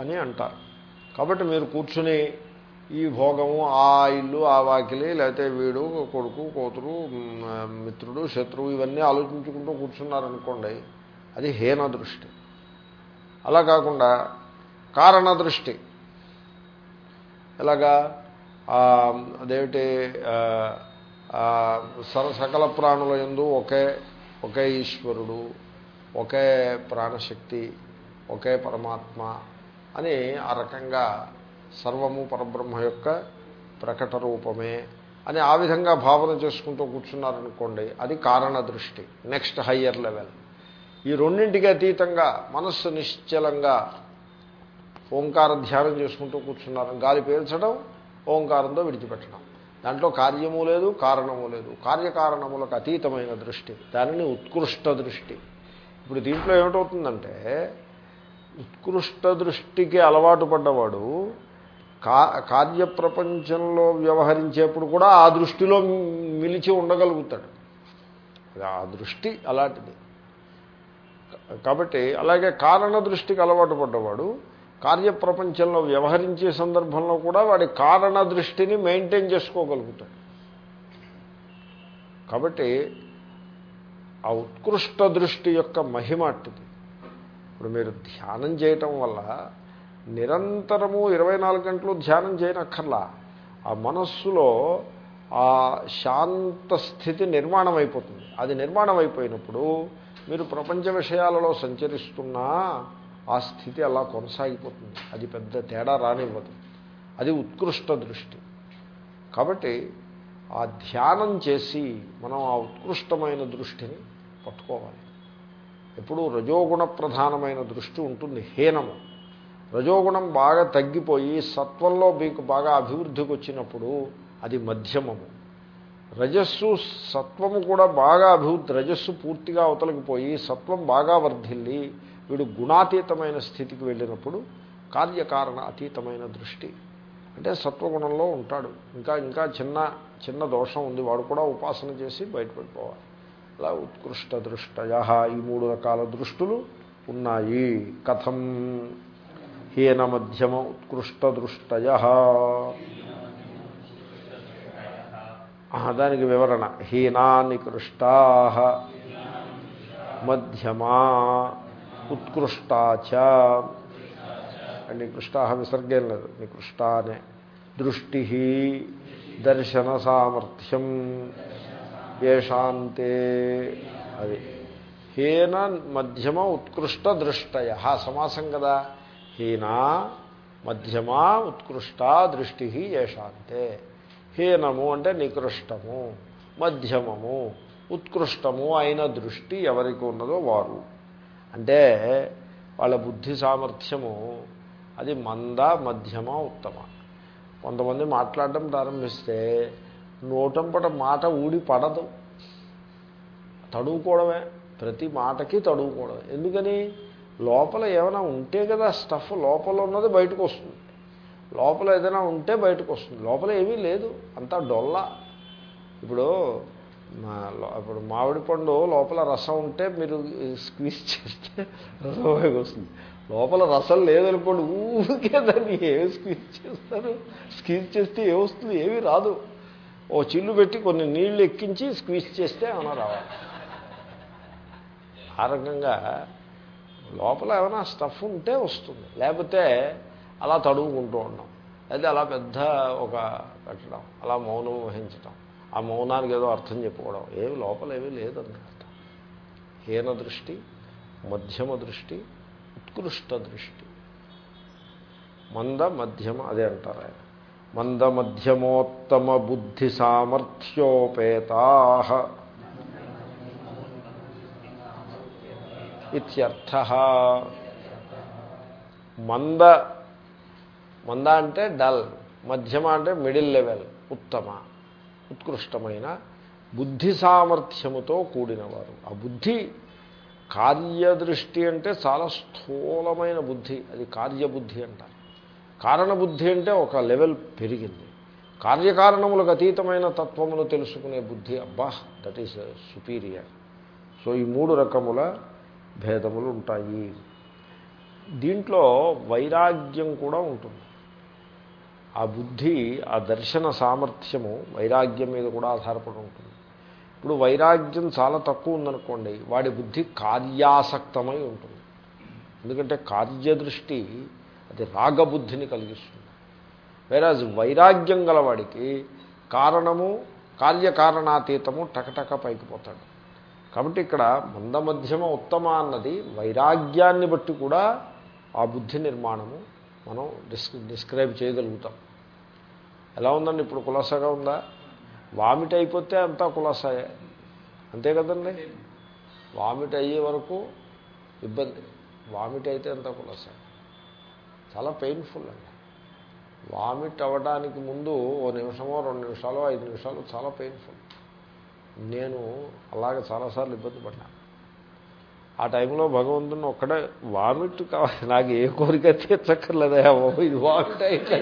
అని అంటారు. కాబట్టి మీరు కూర్చుని ఈ భోగము ఆ ఇల్లు ఆ వాకిలి లేకపోతే వీడు కొడుకు కూతురు మిత్రుడు శత్రువు ఇవన్నీ ఆలోచించుకుంటూ కూర్చున్నారనుకోండి అది హీన దృష్టి. అలా కాకుండా కారణ దృష్టి. ఎలాగా? అదేమిటి? సకల ప్రాణుల ఎందు ఒకే ఒకే ఈశ్వరుడు ఒకే ప్రాణశక్తి ఒకే పరమాత్మ అని ఆ రకంగా సర్వము పరబ్రహ్మ యొక్క ప్రకట రూపమే అని ఆ విధంగా భావన చేసుకుంటూ కూర్చున్నారనుకోండి అది కారణ దృష్టి నెక్స్ట్ హయ్యర్ లెవెల్ ఈ రెండింటికి అతీతంగా మనస్సు నిశ్చలంగా ఓంకార ధ్యానం చేసుకుంటూ కూర్చున్నారు. గాలి పీల్చడం ఓంకారంతో విడిచిపెట్టడం. దాంట్లో కార్యము లేదు కారణము లేదు. కార్యకారణములకు అతీతమైన దృష్టి దానిని ఉత్కృష్ట దృష్టి. ఇప్పుడు దీంట్లో ఏమిటవుతుందంటే ఉత్కృష్ట దృష్టికి అలవాటు పడ్డవాడు కా కార్యప్రపంచంలో వ్యవహరించేప్పుడు కూడా ఆ దృష్టిలో మిలిచి ఉండగలుగుతాడు. ఆ దృష్టి అలాంటిది. కాబట్టి అలాగే కారణ దృష్టికి అలవాటు పడ్డవాడు కార్యప్రపంచంలో వ్యవహరించే సందర్భంలో కూడా వాడి కారణ దృష్టిని మెయింటైన్ చేసుకోగలుగుతాడు. కాబట్టి ఆ ఉత్కృష్ట దృష్టి యొక్క మహిమ అట్టిది. ఇప్పుడు మీరు ధ్యానం చేయటం వల్ల నిరంతరము ఇరవై నాలుగు గంటలు ధ్యానం చేయనక్కర్లా. ఆ మనస్సులో ఆ శాంత స్థితి నిర్మాణం అయిపోతుంది అది నిర్మాణం అయిపోయినప్పుడు మీరు ప్రపంచ విషయాలలో సంచరిస్తున్నా ఆ స్థితి అలా కొనసాగిపోతుంది. అది పెద్ద తేడా రానివ్వదు. అది ఉత్కృష్ట దృష్టి. కాబట్టి ఆ ధ్యానం చేసి మనం ఆ ఉత్కృష్టమైన దృష్టిని పట్టుకోవాలి. ఎప్పుడూ రజోగుణ ప్రధానమైన దృష్టి ఉంటుంది హీనము. రజోగుణం బాగా తగ్గిపోయి సత్వంలో మీకు బాగా అభివృద్ధికి వచ్చినప్పుడు అది మధ్యమము. రజస్సు సత్వము కూడా బాగా అభివృద్ధి రజస్సు పూర్తిగా అవతలకిపోయి సత్వం బాగా వర్ధిల్లి వీడు గుణాతీతమైన స్థితికి వెళ్ళినప్పుడు కార్యకారణ అతీతమైన దృష్టి. అంటే సత్వగుణంలో ఉంటాడు. ఇంకా ఇంకా చిన్న చిన్న దోషం ఉంది వాడు కూడా ఉపాసన చేసి బయటపడిపోవాలి. అలా ఉత్కృష్ట దృష్టయ ఈ మూడు రకాల దృష్టులు ఉన్నాయి. కథం హీన మధ్యమ ఉత్కృష్ట దృష్టయ. దానికి వివరణ. హీనా నికృష్టా మధ్యమా ఉత్కృష్టాచ నికృష్టా విసర్గేం లేదు. నికృష్టానే. దృష్టి దర్శన సామర్థ్యం. ఏషాంతే అది. హీన మధ్యమ ఉత్కృష్ట దృష్టయ. సమాసం కదా. హీనా మధ్యమా ఉత్కృష్ట దృష్టి ఏషాంతే హీనము అంటే నికృష్టము. మధ్యమము ఉత్కృష్టము అయిన దృష్టి ఎవరికి ఉన్నదో వారు. అంటే వాళ్ళ బుద్ధి సామర్థ్యము అది మంద మధ్యమ ఉత్తమ. కొంతమంది మాట్లాడడం ప్రారంభిస్తే నోటంపట మాట ఊడి పడదు. తడువుకోవడమే. ప్రతి మాటకి తడువుకోవడమే. ఎందుకని? లోపల ఏమైనా ఉంటే కదా స్టఫ్ లోపల ఉన్నది బయటకు వస్తుంది. లోపల ఏదైనా ఉంటే బయటకు వస్తుంది. లోపల ఏమీ లేదు. అంతా డొల్ల. ఇప్పుడు మా ఇప్పుడు మామిడి పండు లోపల రసం ఉంటే మీరు స్క్వీజ్ చేస్తే రసం వస్తుంది. లోపల రసం లేదనుకోండి ఊరికే దాన్ని ఏమి స్క్వీజ్ చేస్తారు? స్క్వీజ్ చేస్తే ఏమొస్తుంది ఏమీ రాదు. ఓ చిల్లు పెట్టి కొన్ని నీళ్ళు ఎక్కించి స్క్వీజ్ చేస్తే ఏమైనా రావాలి. ఆ రకంగా లోపల ఏమైనా స్టఫ్ ఉంటే వస్తుంది. లేకపోతే అలా తడువుకుంటూ ఉన్నాం అయితే అలా పెద్ద ఒక పెట్టడం. అలా మౌనం వహించడం ఆ మౌనానికి ఏదో అర్థం చెప్పుకోవడం. ఏమి లోపల ఏమీ లేదని అర్థం హీన దృష్టి మధ్యమ దృష్టి ఉత్కృష్ట దృష్టి. మంద మధ్యమ అదే అంటారు ఆయన. మంద మధ్యమోత్తమ బుద్ధి సామర్థ్యోపేతా ఇత్యర్థ. మంద మంద అంటే డల్ మధ్యమ అంటే మిడిల్ లెవెల్ ఉత్తమ ఉత్కృష్టమైన బుద్ధి సామర్థ్యముతో కూడినవారు. ఆ బుద్ధి కార్యదృష్టి అంటే చాలా స్థూలమైన బుద్ధి అది కార్యబుద్ధి అంటారు. కారణబుద్ధి అంటే ఒక లెవెల్ పెరిగింది. కార్యకారణములకు అతీతమైన తత్వమును తెలుసుకునే బుద్ధి అబ్బా దట్ ఈస్ సుపీరియర్ సో ఈ మూడు రకముల భేదములు ఉంటాయి. దీంట్లో వైరాగ్యం కూడా ఉంటుంది. ఆ బుద్ధి ఆ దర్శన సామర్థ్యము వైరాగ్యం మీద కూడా ఆధారపడి ఉంటుంది. ఇప్పుడు వైరాగ్యం చాలా తక్కువ ఉందనుకోండి వాడి బుద్ధి కార్యాసక్తమై ఉంటుంది. ఎందుకంటే కార్యదృష్టి అది రాగబుద్ధిని కలిగిస్తుంది. వేరాజ్ వైరాగ్యం గలవాడికి కారణము కార్యకారణాతీతము టకటక పైకి పోతాడు. కాబట్టి ఇక్కడ మందమధ్యమ ఉత్తమ అన్నది వైరాగ్యాన్ని బట్టి కూడా ఆ బుద్ధి నిర్మాణము మనం డిస్ డిస్క్రైబ్ చేయగలుగుతాం. ఎలా ఉందండి ఇప్పుడు కులాసాగా ఉందా? వామిట్ అయిపోతే అంతా కులాసాయే. అంతే కదండి? వామిట్ అయ్యే వరకు ఇబ్బంది. వామిట్ అయితే అంతా కులాసాయ. చాలా పెయిన్ఫుల్ అండి. వామిట్ అవ్వడానికి ముందు ఓ నిమిషమో రెండు నిమిషాలు ఐదు నిమిషాలు చాలా పెయిన్ఫుల్ నేను అలాగే చాలాసార్లు ఇబ్బంది పడ్డాను ఆ టైంలో భగవంతుని ఒక్కడే వామిట్ కావాలి. నాకు ఏ కోరిక తీర్చక్కర్లేదా ఇది వామిట్ అయితే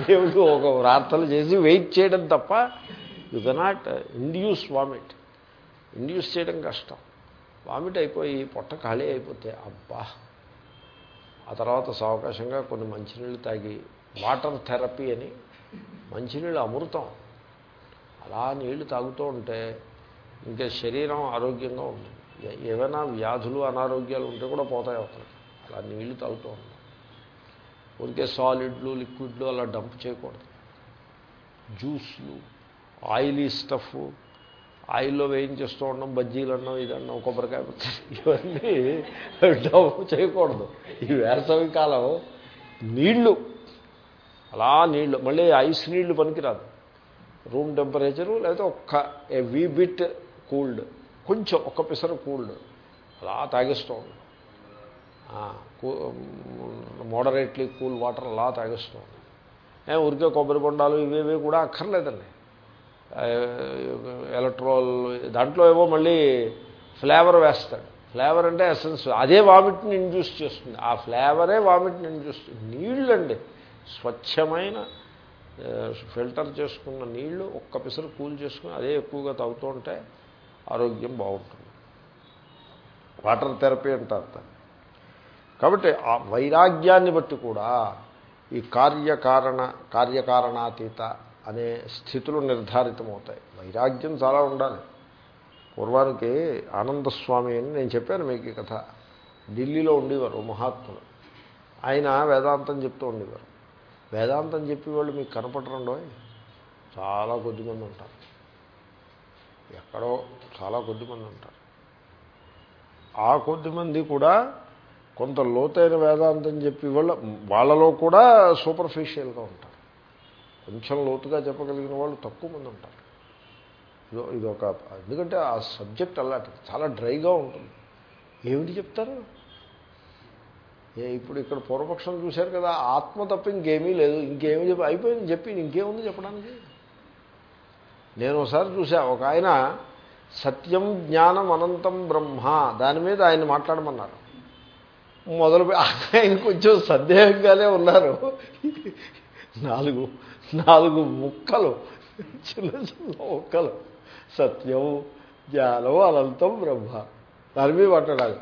దేవుడు ఒక ప్రార్థన చేసి వెయిట్ చేయడం తప్ప you cannot induce vomit induce చేయడం కష్టం. వామిట్ అయిపోయి పొట్ట ఖాళీ అయిపోతే అబ్బా! ఆ తర్వాత సావకాశంగా కొన్ని మంచినీళ్ళు తాగి వాటర్ థెరపీ అని మంచినీళ్ళు అమృతం. అలా నీళ్ళు తాగుతూ ఉంటే ఇంకా శరీరం ఆరోగ్యంగా ఉంటుంది. ఏవైనా వ్యాధులు అనారోగ్యాలు ఉంటే కూడా పోతాయి ఒకరికి అలా నీళ్ళు తాగుతూ ఉంటాం ఊరికే సాలిడ్లు లిక్విడ్లు అలా డంప్ చేయకూడదు. జ్యూస్లు ఆయిలీ స్టఫ్ ఆయిల్లో వేయించేస్తూ ఉండడం బజ్జీలు అన్నం ఇదన్నం కొబ్బరికాయ ఇవన్నీ డబ్బు చేయకూడదు. ఈ వేసవి కాలం నీళ్ళు అలా నీళ్ళు మళ్ళీ ఐస్ నీళ్ళు పనికిరాదు. రూమ్ టెంపరేచరు లేకపోతే ఒక్క ఏ వీ బిట్ కూల్డ్ కొంచెం ఒక్క పిసర కూల్డ్ అలా తాగిస్తూ ఉండడం. మోడరేట్లీ కూల్ వాటర్ అలా తాగిస్తూ ఏ ఊరికే కొబ్బరి బొండాలు ఇవేవి కూడా అక్కర్లేదండి. ఎలక్ట్రోల్ దాంట్లో ఏవో మళ్ళీ ఫ్లేవర్ వేస్తాడు. ఫ్లేవర్ అంటే ఎసెన్స్. అదే వామిట్ని ఇండ్యూస్ చేస్తుంది. ఆ ఫ్లేవరే వామిట్ని ఇండ్యూస్ నీళ్ళండి. స్వచ్ఛమైన ఫిల్టర్ చేసుకున్న నీళ్ళు ఒక్క పిసరు కూల్ చేసుకుని అదే ఎక్కువగా తాగుతూ ఉంటే ఆరోగ్యం బాగుంటుంది. వాటర్ థెరపీ అంటారు దాన్ని. కాబట్టి ఆ వైరాగ్యాన్ని బట్టి కూడా ఈ కార్యకారణ కార్యకారణాతీత అనే స్థితులు నిర్ధారితమవుతాయి. వైరాగ్యం చాలా ఉండాలి. పూర్వానికి ఆనందస్వామి అని నేను చెప్పాను మీకు ఈ కథ. ఢిల్లీలో ఉండేవారు మహాత్ములు ఆయన వేదాంతం చెప్తూ ఉండేవారు. వేదాంతం చెప్పేవాళ్ళు మీకు కనపడరండో? చాలా కొద్దిమంది ఉంటారు. ఎక్కడో చాలా కొద్దిమంది ఉంటారు. ఆ కొద్దిమంది కూడా కొంత లోతైన వేదాంతం చెప్పి వాళ్ళ వాళ్ళలో కూడా సూపర్ఫిషియల్గా ఉంటారు. కొంచెం లోతుగా చెప్పగలిగిన వాళ్ళు తక్కువ మంది ఉంటారు. ఇదో ఇదొక ఎందుకంటే ఆ సబ్జెక్ట్ అలాంటిది చాలా డ్రైగా ఉంటుంది. ఏమిటి చెప్తారు? ఏ ఇప్పుడు ఇక్కడ పూర్వపక్షం చూశారు కదా ఆత్మ తప్ప ఇంకేమీ లేదు. ఇంకేమీ చెప్పి అయిపోయింది చెప్పి ఇంకేముంది చెప్పడానికి? నేను ఒకసారి చూసా ఒక ఆయన సత్యం జ్ఞానం అనంతం బ్రహ్మ దాని మీద ఆయన మాట్లాడమన్నారు. మొదలు ఆయన కొంచెం సందేహంగానే ఉన్నారు. నాలుగు నాలుగు ముక్కలు చిన్న చిన్న ముక్కలు. సత్యం జ్ఞానం అనంతం బ్రహ్మ. దాని మీద పట్టడాలి.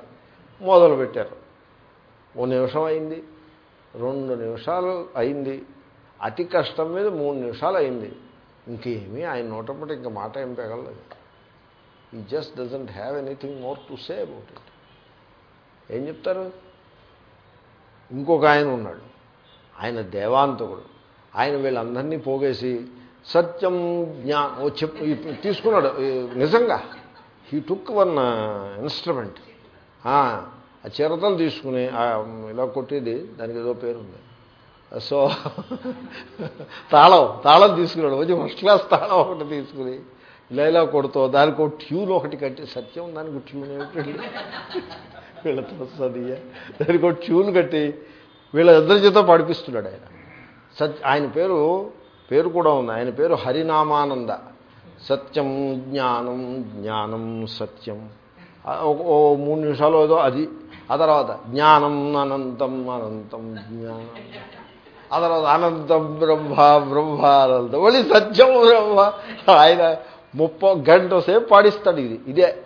మొదలుపెట్టారు ఓ నిమిషం అయింది. రెండు నిమిషాలు అయింది. అతి కష్టం మీద మూడు నిమిషాలు అయింది. ఇంకేమీ ఆయన నోటప్పుడు ఇంకా మాట ఏం పెగలలేదు. ఈ just doesn't have anything more to say about it ఏం చెప్తారు? ఇంకొక ఆయన ఉన్నాడు. ఆయన దేవాంతకుడు. ఆయన వీళ్ళందరినీ పోగేసి సత్యం జ్ఞా ఓ చెప్పు తీసుకున్నాడు. నిజంగా హీ టుక్ వన్ ఇన్స్ట్రుమెంట్. ఆ చిరతలు తీసుకుని ఇలా కొట్టేది దానికి ఏదో పేరుంది సో తాళం తాళం తీసుకున్నాడు. వచ్చి ఫస్ట్ క్లాస్ తాళం ఒకటి తీసుకుని ఇలా ఇలా కొడుతూ దానికి ఒక ట్యూన్ ఒకటి కట్టి సత్యం దానికి ట్యూన్ ఏమిటండి వీళ్ళతో సదియ దానికి ఒక ట్యూన్ కట్టి వీళ్ళిద్దరి చేత పాడిపిస్తున్నాడు ఆయన. సత్ ఆయన పేరు పేరు కూడా ఉంది. ఆయన పేరు హరినామానంద. సత్యం జ్ఞానం జ్ఞానం సత్యం. ఓ మూడు నిమిషాలు ఏదో అది. ఆ తర్వాత జ్ఞానం అనంతం అనంతం జ్ఞానం. ఆ తర్వాత అనంతం బ్రహ్మ బ్రహ్మ అనంతం మళ్ళీ సత్యం బ్రహ్మ. ఆయన ముప్పై గంట సేపు పాడిస్తాడు ఇది. ఇదే.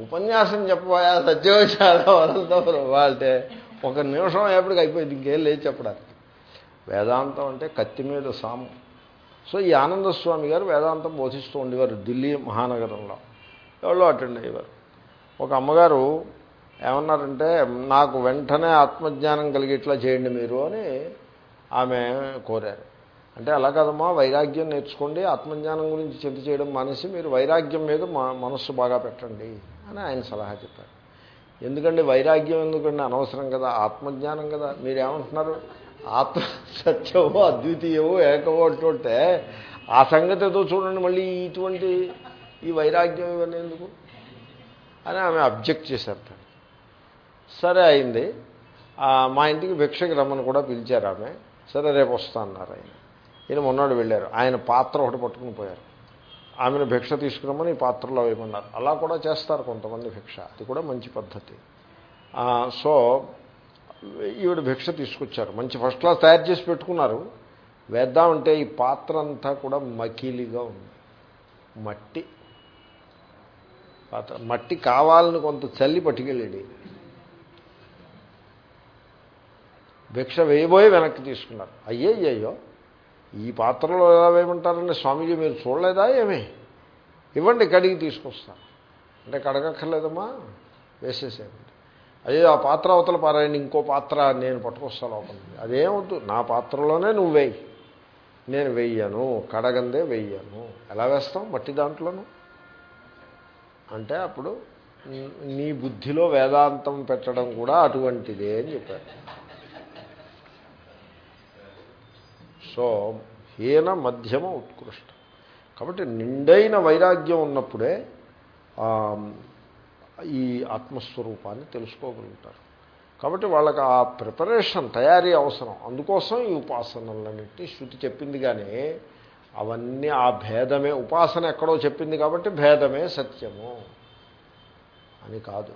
ఉపన్యాసం చెప్పబోయా సత్యోచారం అనంతం బ్రహ్మ అంటే ఒక నిమిషం ఎప్పటికి అయిపోయింది. ఇంకేం లేదు చెప్పడానికి. వేదాంతం అంటే కత్తి మీద సాము. సో ఈ ఆనందస్వామి గారు వేదాంతం బోధిస్తూ ఉండేవారు ఢిల్లీ మహానగరంలో. ఎవరో అటెండ్ అయ్యేవారు. ఒక అమ్మగారు ఏమన్నారంటే నాకు వెంటనే ఆత్మజ్ఞానం కలిగేట్లా చేయండి మీరు అని ఆమె కోరారు. అంటే అలా కదమ్మా వైరాగ్యం నేర్చుకోండి ఆత్మజ్ఞానం గురించి చింత చేయడం మానేసి మీరు వైరాగ్యం మీద మనస్సు బాగా పెట్టండి అని ఆయన సలహా చెప్పారు. ఎందుకంటే వైరాగ్యం ఎందుకంటే అనవసరం కదా ఆత్మజ్ఞానం కదా. మీరేమంటున్నారు? ఆత్మ సత్యమో అద్వితీయమో ఏకమో అంటుంటే ఆ సంగతి ఏదో చూడండి మళ్ళీ ఇటువంటి ఈ వైరాగ్యం ఇవన్నీ ఎందుకు? అని ఆమె అబ్జెక్ట్ చేశారు సరే అయింది. మా ఇంటికి భిక్షకి రమ్మని కూడా పిలిచారు ఆమె. సరే రేపు వస్తా అన్నారు ఆయన. ఈయన మొన్నాడు వెళ్ళారు. ఆయన పాత్ర ఒకటి పట్టుకుని పోయారు. ఆమెను భిక్ష తీసుకురమ్మని ఈ పాత్రలో వేయమన్నారు. అలా కూడా చేస్తారు కొంతమంది భిక్ష. అది కూడా మంచి పద్ధతి. సో ఈవిడ భిక్ష తీసుకొచ్చారు. మంచి ఫస్ట్ క్లాస్ తయారు చేసి పెట్టుకున్నారు. వేద్దామంటే ఈ పాత్ర అంతా కూడా మకిలిగా ఉంది. మట్టి. పాత్ర మట్టి కావాలని కొంత చల్లి పట్టుకెళ్ళాడు. భిక్ష వేయబోయి వెనక్కి తీసుకున్నారు. అయ్యే అయ్యో ఈ పాత్రలో ఎలా వేయమంటారండి స్వామీజీ? మీరు చూడలేదా ఏమి? ఇవ్వండి కడిగి తీసుకొస్తాను అంటే కడగక్కర్లేదమ్మా. వేసేసేయండి. అదే ఆ పాత్ర అవతల పారాయణ ఇంకో పాత్ర నేను పట్టుకొస్తా లోపల అదేమవుతుంది నా పాత్రలోనే నువ్వు వేయి. నేను వెయ్యను కడగందే వెయ్యను ఎలా వేస్తాం? మట్టి దాంట్లోనూ. అంటే అప్పుడు నీ బుద్ధిలో వేదాంతం పెట్టడం కూడా అటువంటిదే అని చెప్పారు. సో హీన మధ్యమ ఉత్కృష్టం. కాబట్టి నిండైన వైరాగ్యం ఉన్నప్పుడే ఈ ఆత్మస్వరూపాన్ని తెలుసుకోగలుగుతారు. కాబట్టి వాళ్ళకి ఆ ప్రిపరేషన్ తయారీ అవసరం. అందుకోసం ఈ ఉపాసనలన్నింటినీ శృతి చెప్పింది కానీ అవన్నీ ఆ భేదమే ఉపాసన ఎక్కడో చెప్పింది కాబట్టి భేదమే సత్యము అని కాదు.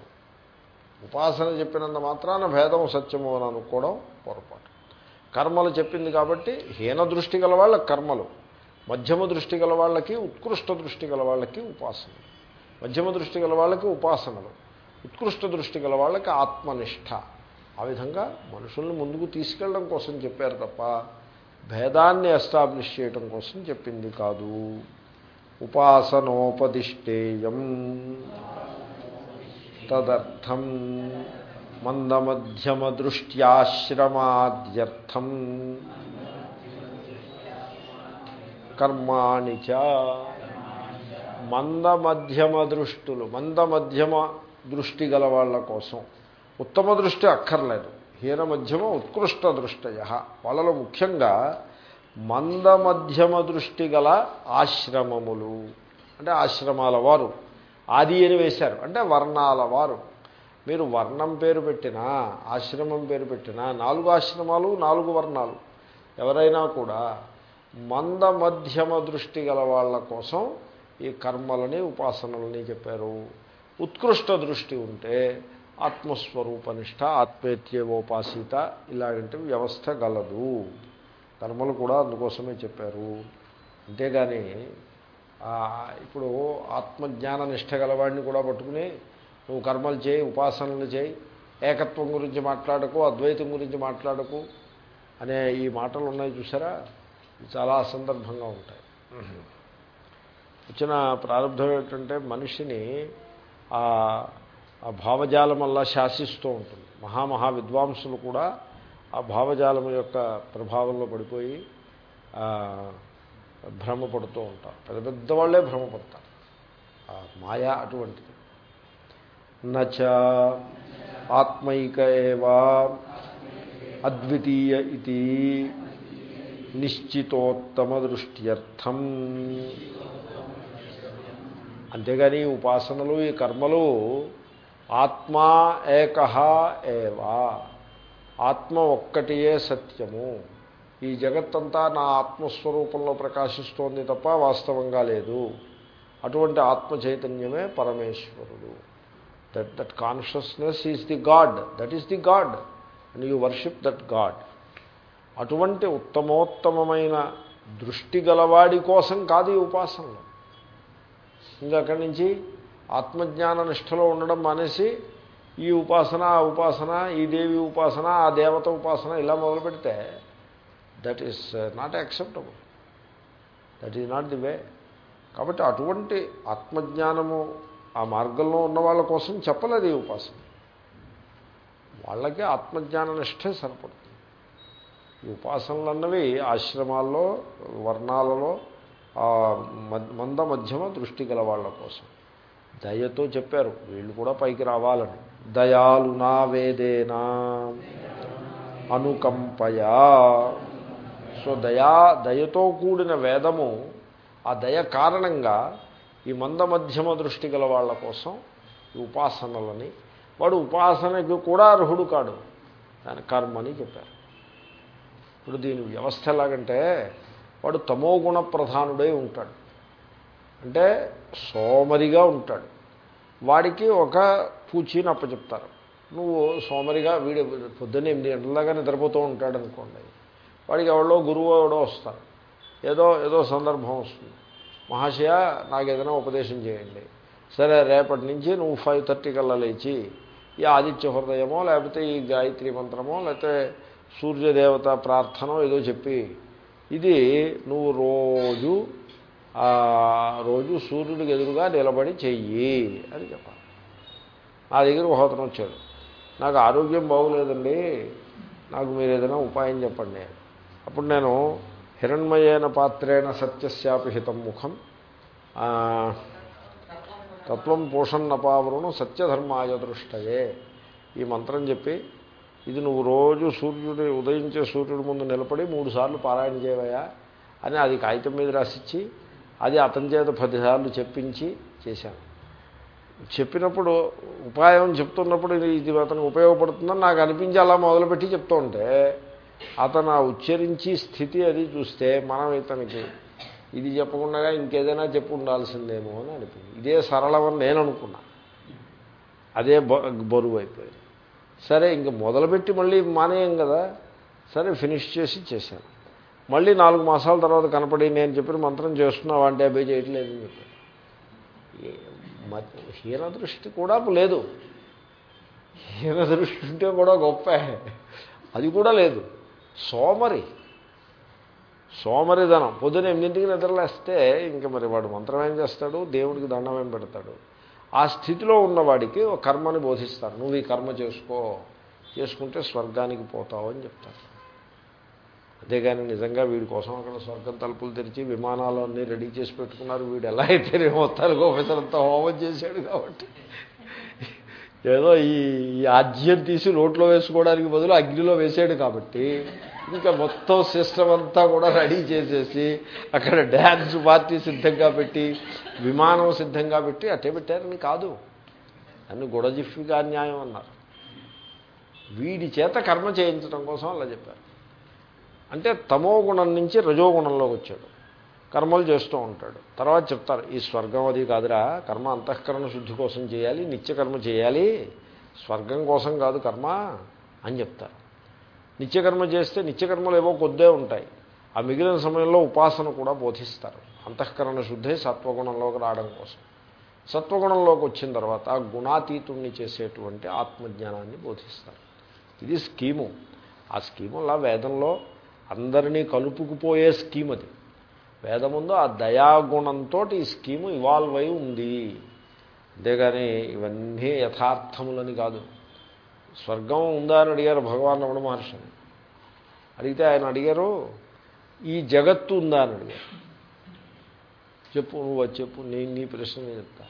ఉపాసన చెప్పినంత మాత్రాన భేదం సత్యము అని అనుకోవడం పొరపాటు. కర్మలు చెప్పింది కాబట్టి హీన దృష్టి గల వాళ్ళకి కర్మలు మధ్యమ దృష్టి గల వాళ్ళకి ఉత్కృష్ట దృష్టి గల వాళ్ళకి ఉపాసనలు. మధ్యమ దృష్టి గల వాళ్ళకి ఉపాసనలు ఉత్కృష్ట దృష్టి గల వాళ్ళకి ఆత్మనిష్ట. ఆ విధంగా మనుషుల్ని ముందుకు తీసుకెళ్ళడం కోసం చెప్పారు తప్ప భేదాన్ని ఎస్టాబ్లిష్ చేయడం కోసం చెప్పింది కాదు. ఉపాసనోపదిష్టేయం. తదర్థం మందమధ్యమ దృష్ట్యాశ్రమాద్యర్థం. మంద మధ్యమ దృష్టులు మంద మధ్యమ దృష్టి గల వాళ్ళ కోసం. ఉత్తమ దృష్టి అక్కర్లేదు. హీన మధ్యమ ఉత్కృష్ట దృష్టయ. వాళ్ళలో ముఖ్యంగా మంద మధ్యమ దృష్టి గల ఆశ్రమములు. అంటే ఆశ్రమాల వారు. ఆది అని వేశారు. అంటే వర్ణాల వారు. మీరు వర్ణం పేరు పెట్టినా ఆశ్రమం పేరు పెట్టినా నాలుగు ఆశ్రమాలు నాలుగు వర్ణాలు. ఎవరైనా కూడా మంద మధ్యమ దృష్టి గల వాళ్ళ కోసం ఈ కర్మలని ఉపాసనలని చెప్పారు. ఉత్కృష్ట దృష్టి ఉంటే ఆత్మస్వరూపనిష్ట ఆత్మేత్యేవోపాసీత ఇలాంటి వ్యవస్థ గలదు. కర్మలు కూడా అందుకోసమే చెప్పారు. అంతేగాని ఇప్పుడు ఆత్మజ్ఞాన నిష్ట గలవాడిని కూడా పట్టుకుని నువ్వు కర్మలు చేయి ఉపాసనలు చేయి ఏకత్వం గురించి మాట్లాడకు అద్వైతం గురించి మాట్లాడకు అనే ఈ మాటలు ఉన్నాయి చూసారా? చాలా అసందర్భంగా ఉంటాయి. వచ్చిన ప్రారంభం ఏంటంటే మనిషిని ఆ భావజాలం అలా శాసిస్తూ ఉంటుంది. మహామహా విద్వాంసులు కూడా ఆ భావజాలం యొక్క ప్రభావంలో పడిపోయి భ్రమపడుతూ ఉంటారు. పెద్ద పెద్ద వాళ్ళే భ్రమపడతారు మాయా అటువంటిది. నచ ఆత్మైక ఏవా అద్వితీయ ఇది నిశ్చితోత్తమ దృష్ట్యర్థం. అంతేగాని ఉపాసనలు ఈ కర్మలు ఆత్మా ఏక ఏవా. ఆత్మ ఒక్కటియే సత్యము. ఈ జగత్తంతా నా ఆత్మస్వరూపంలో ప్రకాశిస్తోంది తప్ప వాస్తవంగా లేదు. అటువంటి ఆత్మ చైతన్యమే పరమేశ్వరుడు. That that consciousness is the God that is the God and you worship that God అటువంటి ఉత్తమోత్తమైన దృష్టి గలవాడి కోసం కాదు ఈ ఉపాసనలు. ఇంకా అక్కడి నుంచి ఆత్మజ్ఞాన నిష్టలో ఉండడం మానేసి ఈ ఉపాసన ఆ ఉపాసన ఈ దేవి ఉపాసన ఆ దేవత ఉపాసన ఇలా మొదలు పెడితే that is not acceptable that is not the way కాబట్టి అటువంటి ఆత్మజ్ఞానము ఆ మార్గంలో ఉన్న వాళ్ళ కోసం చెప్పలేదు ఈ ఉపాసన. వాళ్ళకి ఆత్మజ్ఞాన నిష్టే సరిపడుతుంది. ఈ ఉపాసనలు అన్నవి ఆశ్రమాల్లో వర్ణాలలో మంద మధ్యమ దృష్టి గల వాళ్ళ కోసం. దయతో చెప్పారు వీళ్ళు కూడా పైకి రావాలని. దయాలు నా వేదేనా? అనుకంపయా. సో దయా దయతో కూడిన వేదము ఆ దయ కారణంగా ఈ మంద మధ్యమ దృష్టి గల వాళ్ళ కోసం ఈ ఉపాసనలని వాడు ఉపాసనకి కూడా అర్హుడు కాడు. దాని కర్మని చెప్పారు. ఇప్పుడు దీని వ్యవస్థ ఎలాగంటే వాడు తమో గుణ ప్రధానుడై ఉంటాడు. అంటే సోమరిగా ఉంటాడు. వాడికి ఒక పూచీని అప్పచెప్తారు. నువ్వు సోమరిగా వీడు పొద్దున్న ఎనిమిది గంటలదాకా నిద్రపోతూ ఉంటాడు అనుకోండి వాడికి ఎవడో గురువు ఎవడో వస్తారు. ఏదో ఏదో సందర్భం వస్తుంది. మహాశయ నాకు ఏదైనా ఉపదేశం చేయండి. సరే రేపటి నుంచి నువ్వు ఫైవ్ థర్టీ కల్లా లేచి ఈ ఆదిత్య హృదయమో లేకపోతే ఈ గాయత్రి మంత్రమో లేకపోతే సూర్యదేవత ప్రార్థనో ఏదో చెప్పి ఇది నువ్వు రోజు రోజు సూర్యుడికి ఎదురుగా నిలబడి చెయ్యి అని చెప్పాలి. నా దగ్గర ఒక వచ్చాడు. నాకు ఆరోగ్యం బాగోలేదండి. నాకు మీరు ఏదైనా ఉపాయం చెప్పండి. అప్పుడు నేను హిరణ్మయేన పాత్రేణ సత్యశాపిహితం ముఖం ఆ, తత్వం పోషన్నపావరును సత్యధర్మాయ దృష్టయే ఈ మంత్రం చెప్పి ఇది నువ్వు రోజు సూర్యుడి ఉదయించే సూర్యుడి ముందు నిలబడి మూడు సార్లు పారాయణ చేయవయా అని అది కాగితం మీద రాసిచ్చి అది అతని చేత పదిసార్లు చెప్పించి చేశాను. చెప్పినప్పుడు ఉపాయం చెప్తున్నప్పుడు ఇది ఇది అతనికి ఉపయోగపడుతుందని నాకు అనిపించి అలా మొదలుపెట్టి చెప్తూ ఉంటే అతను ఆ ఉచ్చరించి స్థితి అది చూస్తే మనం ఇతనికి ఇది చెప్పకుండా ఇంకేదైనా చెప్పు ఉండాల్సిందేమో అని అనిపించింది. ఇదే సరళమని నేను అనుకున్నా. అదే బ- బరువు అయిపోయింది. సరే ఇంక మొదలుపెట్టి మళ్ళీ మానేయం కదా. సరే ఫినిష్ చేసి చేశాను. మళ్ళీ నాలుగు మాసాల తర్వాత కనపడి నేను చెప్పిన మంత్రం చేస్తున్నావు అంటే అబ్బాయి చేయట్లేదు అని చెప్పాను మ- హీన దృష్టి కూడా లేదు. హీన దృష్టి ఉంటే కూడా గొప్ప. అది కూడా లేదు. సోమరి. సోమరిధనం పొద్దున ఎనిమిదింటికి నిద్రలేస్తే ఇంకా మరి వాడు మంత్రం ఏం చేస్తాడు? దేవుడికి దండం ఏం పెడతాడు? ఆ స్థితిలో ఉన్నవాడికి ఒక కర్మని బోధిస్తారు. నువ్వు ఈ కర్మ చేసుకో. చేసుకుంటే స్వర్గానికి పోతావు అని చెప్తారు. అంతేగాని నిజంగా వీడి కోసం అక్కడ స్వర్గం తలుపులు తెరిచి విమానాలు అన్నీ రెడీ చేసి పెట్టుకున్నారు. వీడు ఎలా అయితే మొత్తానికి ఆఫీసర్ అంతా హోమం చేశాడు కాబట్టి. ఏదో ఈ ఈ ఆజ్యం తీసి నోట్లో వేసుకోవడానికి బదులు అగ్నిలో వేసాడు కాబట్టి ఇంకా మొత్తం సిస్టమ్ అంతా కూడా రెడీ చేసేసి అక్కడ డ్యాన్స్ పార్టీ సిద్ధంగా పెట్టి విమానం సిద్ధంగా పెట్టి అట్టే పెట్టారని కాదు. అని గుడజిఫ్ఫిగా అన్యాయం అన్నారు. వీడి చేత కర్మ చేయించడం కోసం అలా చెప్పారు. అంటే తమో గుణం నుంచి రజోగుణంలోకి వచ్చాడు. కర్మలు చేస్తూ ఉంటాడు. తర్వాత చెప్తారు ఈ స్వర్గం అది కాదురా కర్మ అంతఃకరణ శుద్ధి కోసం చేయాలి నిత్యకర్మ చేయాలి స్వర్గం కోసం కాదు కర్మ అని చెప్తారు. నిత్యకర్మ చేస్తే నిత్యకర్మలు ఏవో కొద్దే ఉంటాయి. ఆ మిగిలిన సమయంలో ఉపాసన కూడా బోధిస్తారు. అంతఃకరణ శుద్ధి సత్వగుణంలోకి రావడం కోసం. సత్వగుణంలోకి వచ్చిన తర్వాత గుణాతీతుణ్ణి చేసేటువంటి ఆత్మజ్ఞానాన్ని బోధిస్తారు. ఇది స్కీము. ఆ స్కీము అలా వేదంలో అందరినీ కలుపుకుపోయే స్కీమ్ అది వేదముందు ఆ దయాగుణంతో ఈ స్కీము ఇవాల్వ్ అయి ఉంది. అంతేగాని ఇవన్నీ యథార్థములని కాదు. స్వర్గం ఉందా అని అడిగారు భగవాన్ రమణ మహర్షిని అడిగితే ఆయన అడిగారు ఈ జగత్తు ఉందా అని అడిగారు. చెప్పు నువ్వు అది చెప్పు నేను నీ ప్రశ్న చెప్తా.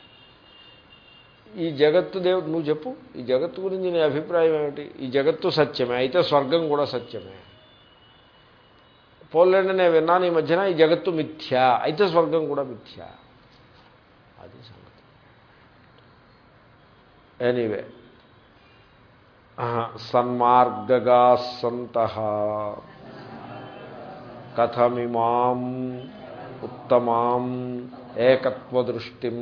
ఈ జగత్తు దేవుడు నువ్వు చెప్పు ఈ జగత్తు గురించి నీ అభిప్రాయం ఏమిటి? ఈ జగత్తు సత్యమే అయితే స్వర్గం కూడా సత్యమే. పోలేండి నేను విన్నాను ఈ మధ్యన ఈ జగత్తు మిథ్య అయితే స్వర్గం కూడా మిథ్య. అది సంగతి. ఎనీవే సన్మార్గగా సంత. కథమిమాం ఉత్తమాం ఏకత్వదృష్టిం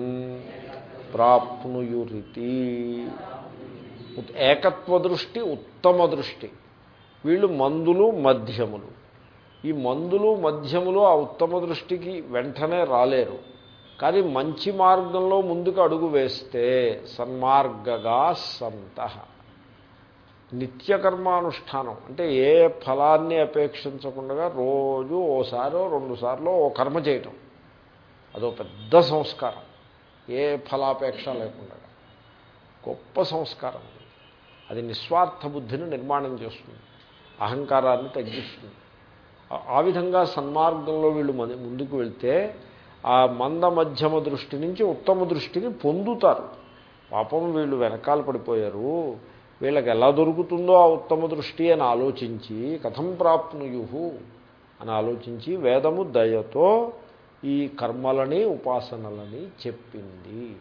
ప్రాప్నుయురితి. ఏకత్వ దృష్టి ఉత్తమ దృష్టి వీళ్ళు మందులు మధ్యములు ఈ మందులు మధ్యములు ఆ ఉత్తమ దృష్టికి వెంటనే రాలేరు. కానీ మంచి మార్గంలో ముందుకు అడుగు వేస్తే సన్మార్గగా సంత. నిత్యకర్మానుష్ఠానం అంటే ఏ ఫలాన్ని అపేక్షించకుండా రోజు ఓసారో రెండుసార్లు ఓ కర్మ చేయటం. అదో పెద్ద సంస్కారం. ఏ ఫలాపేక్ష లేకుండా. గొప్ప సంస్కారం. అది. అది నిస్వార్థ బుద్ధిని నిర్మాణం చేస్తుంది. అహంకారాన్ని తగ్గిస్తుంది. ఆ- విధంగా సన్మార్గంలో వీళ్ళు మన- ముందుకు వెళ్తే ఆ మంద మధ్యమ దృష్టి నుంచి ఉత్తమ దృష్టిని పొందుతారు. పాపం వీళ్ళు వెనకాల పడిపోయారు. వీళ్ళకి ఎలా దొరుకుతుందో ఆ ఉత్తమ దృష్టి అని ఆలోచించి కథం ప్రాప్నుయు అని ఆలోచించి వేదము దయతో ఈ కర్మలని ఉపాసనలని చెప్పింది.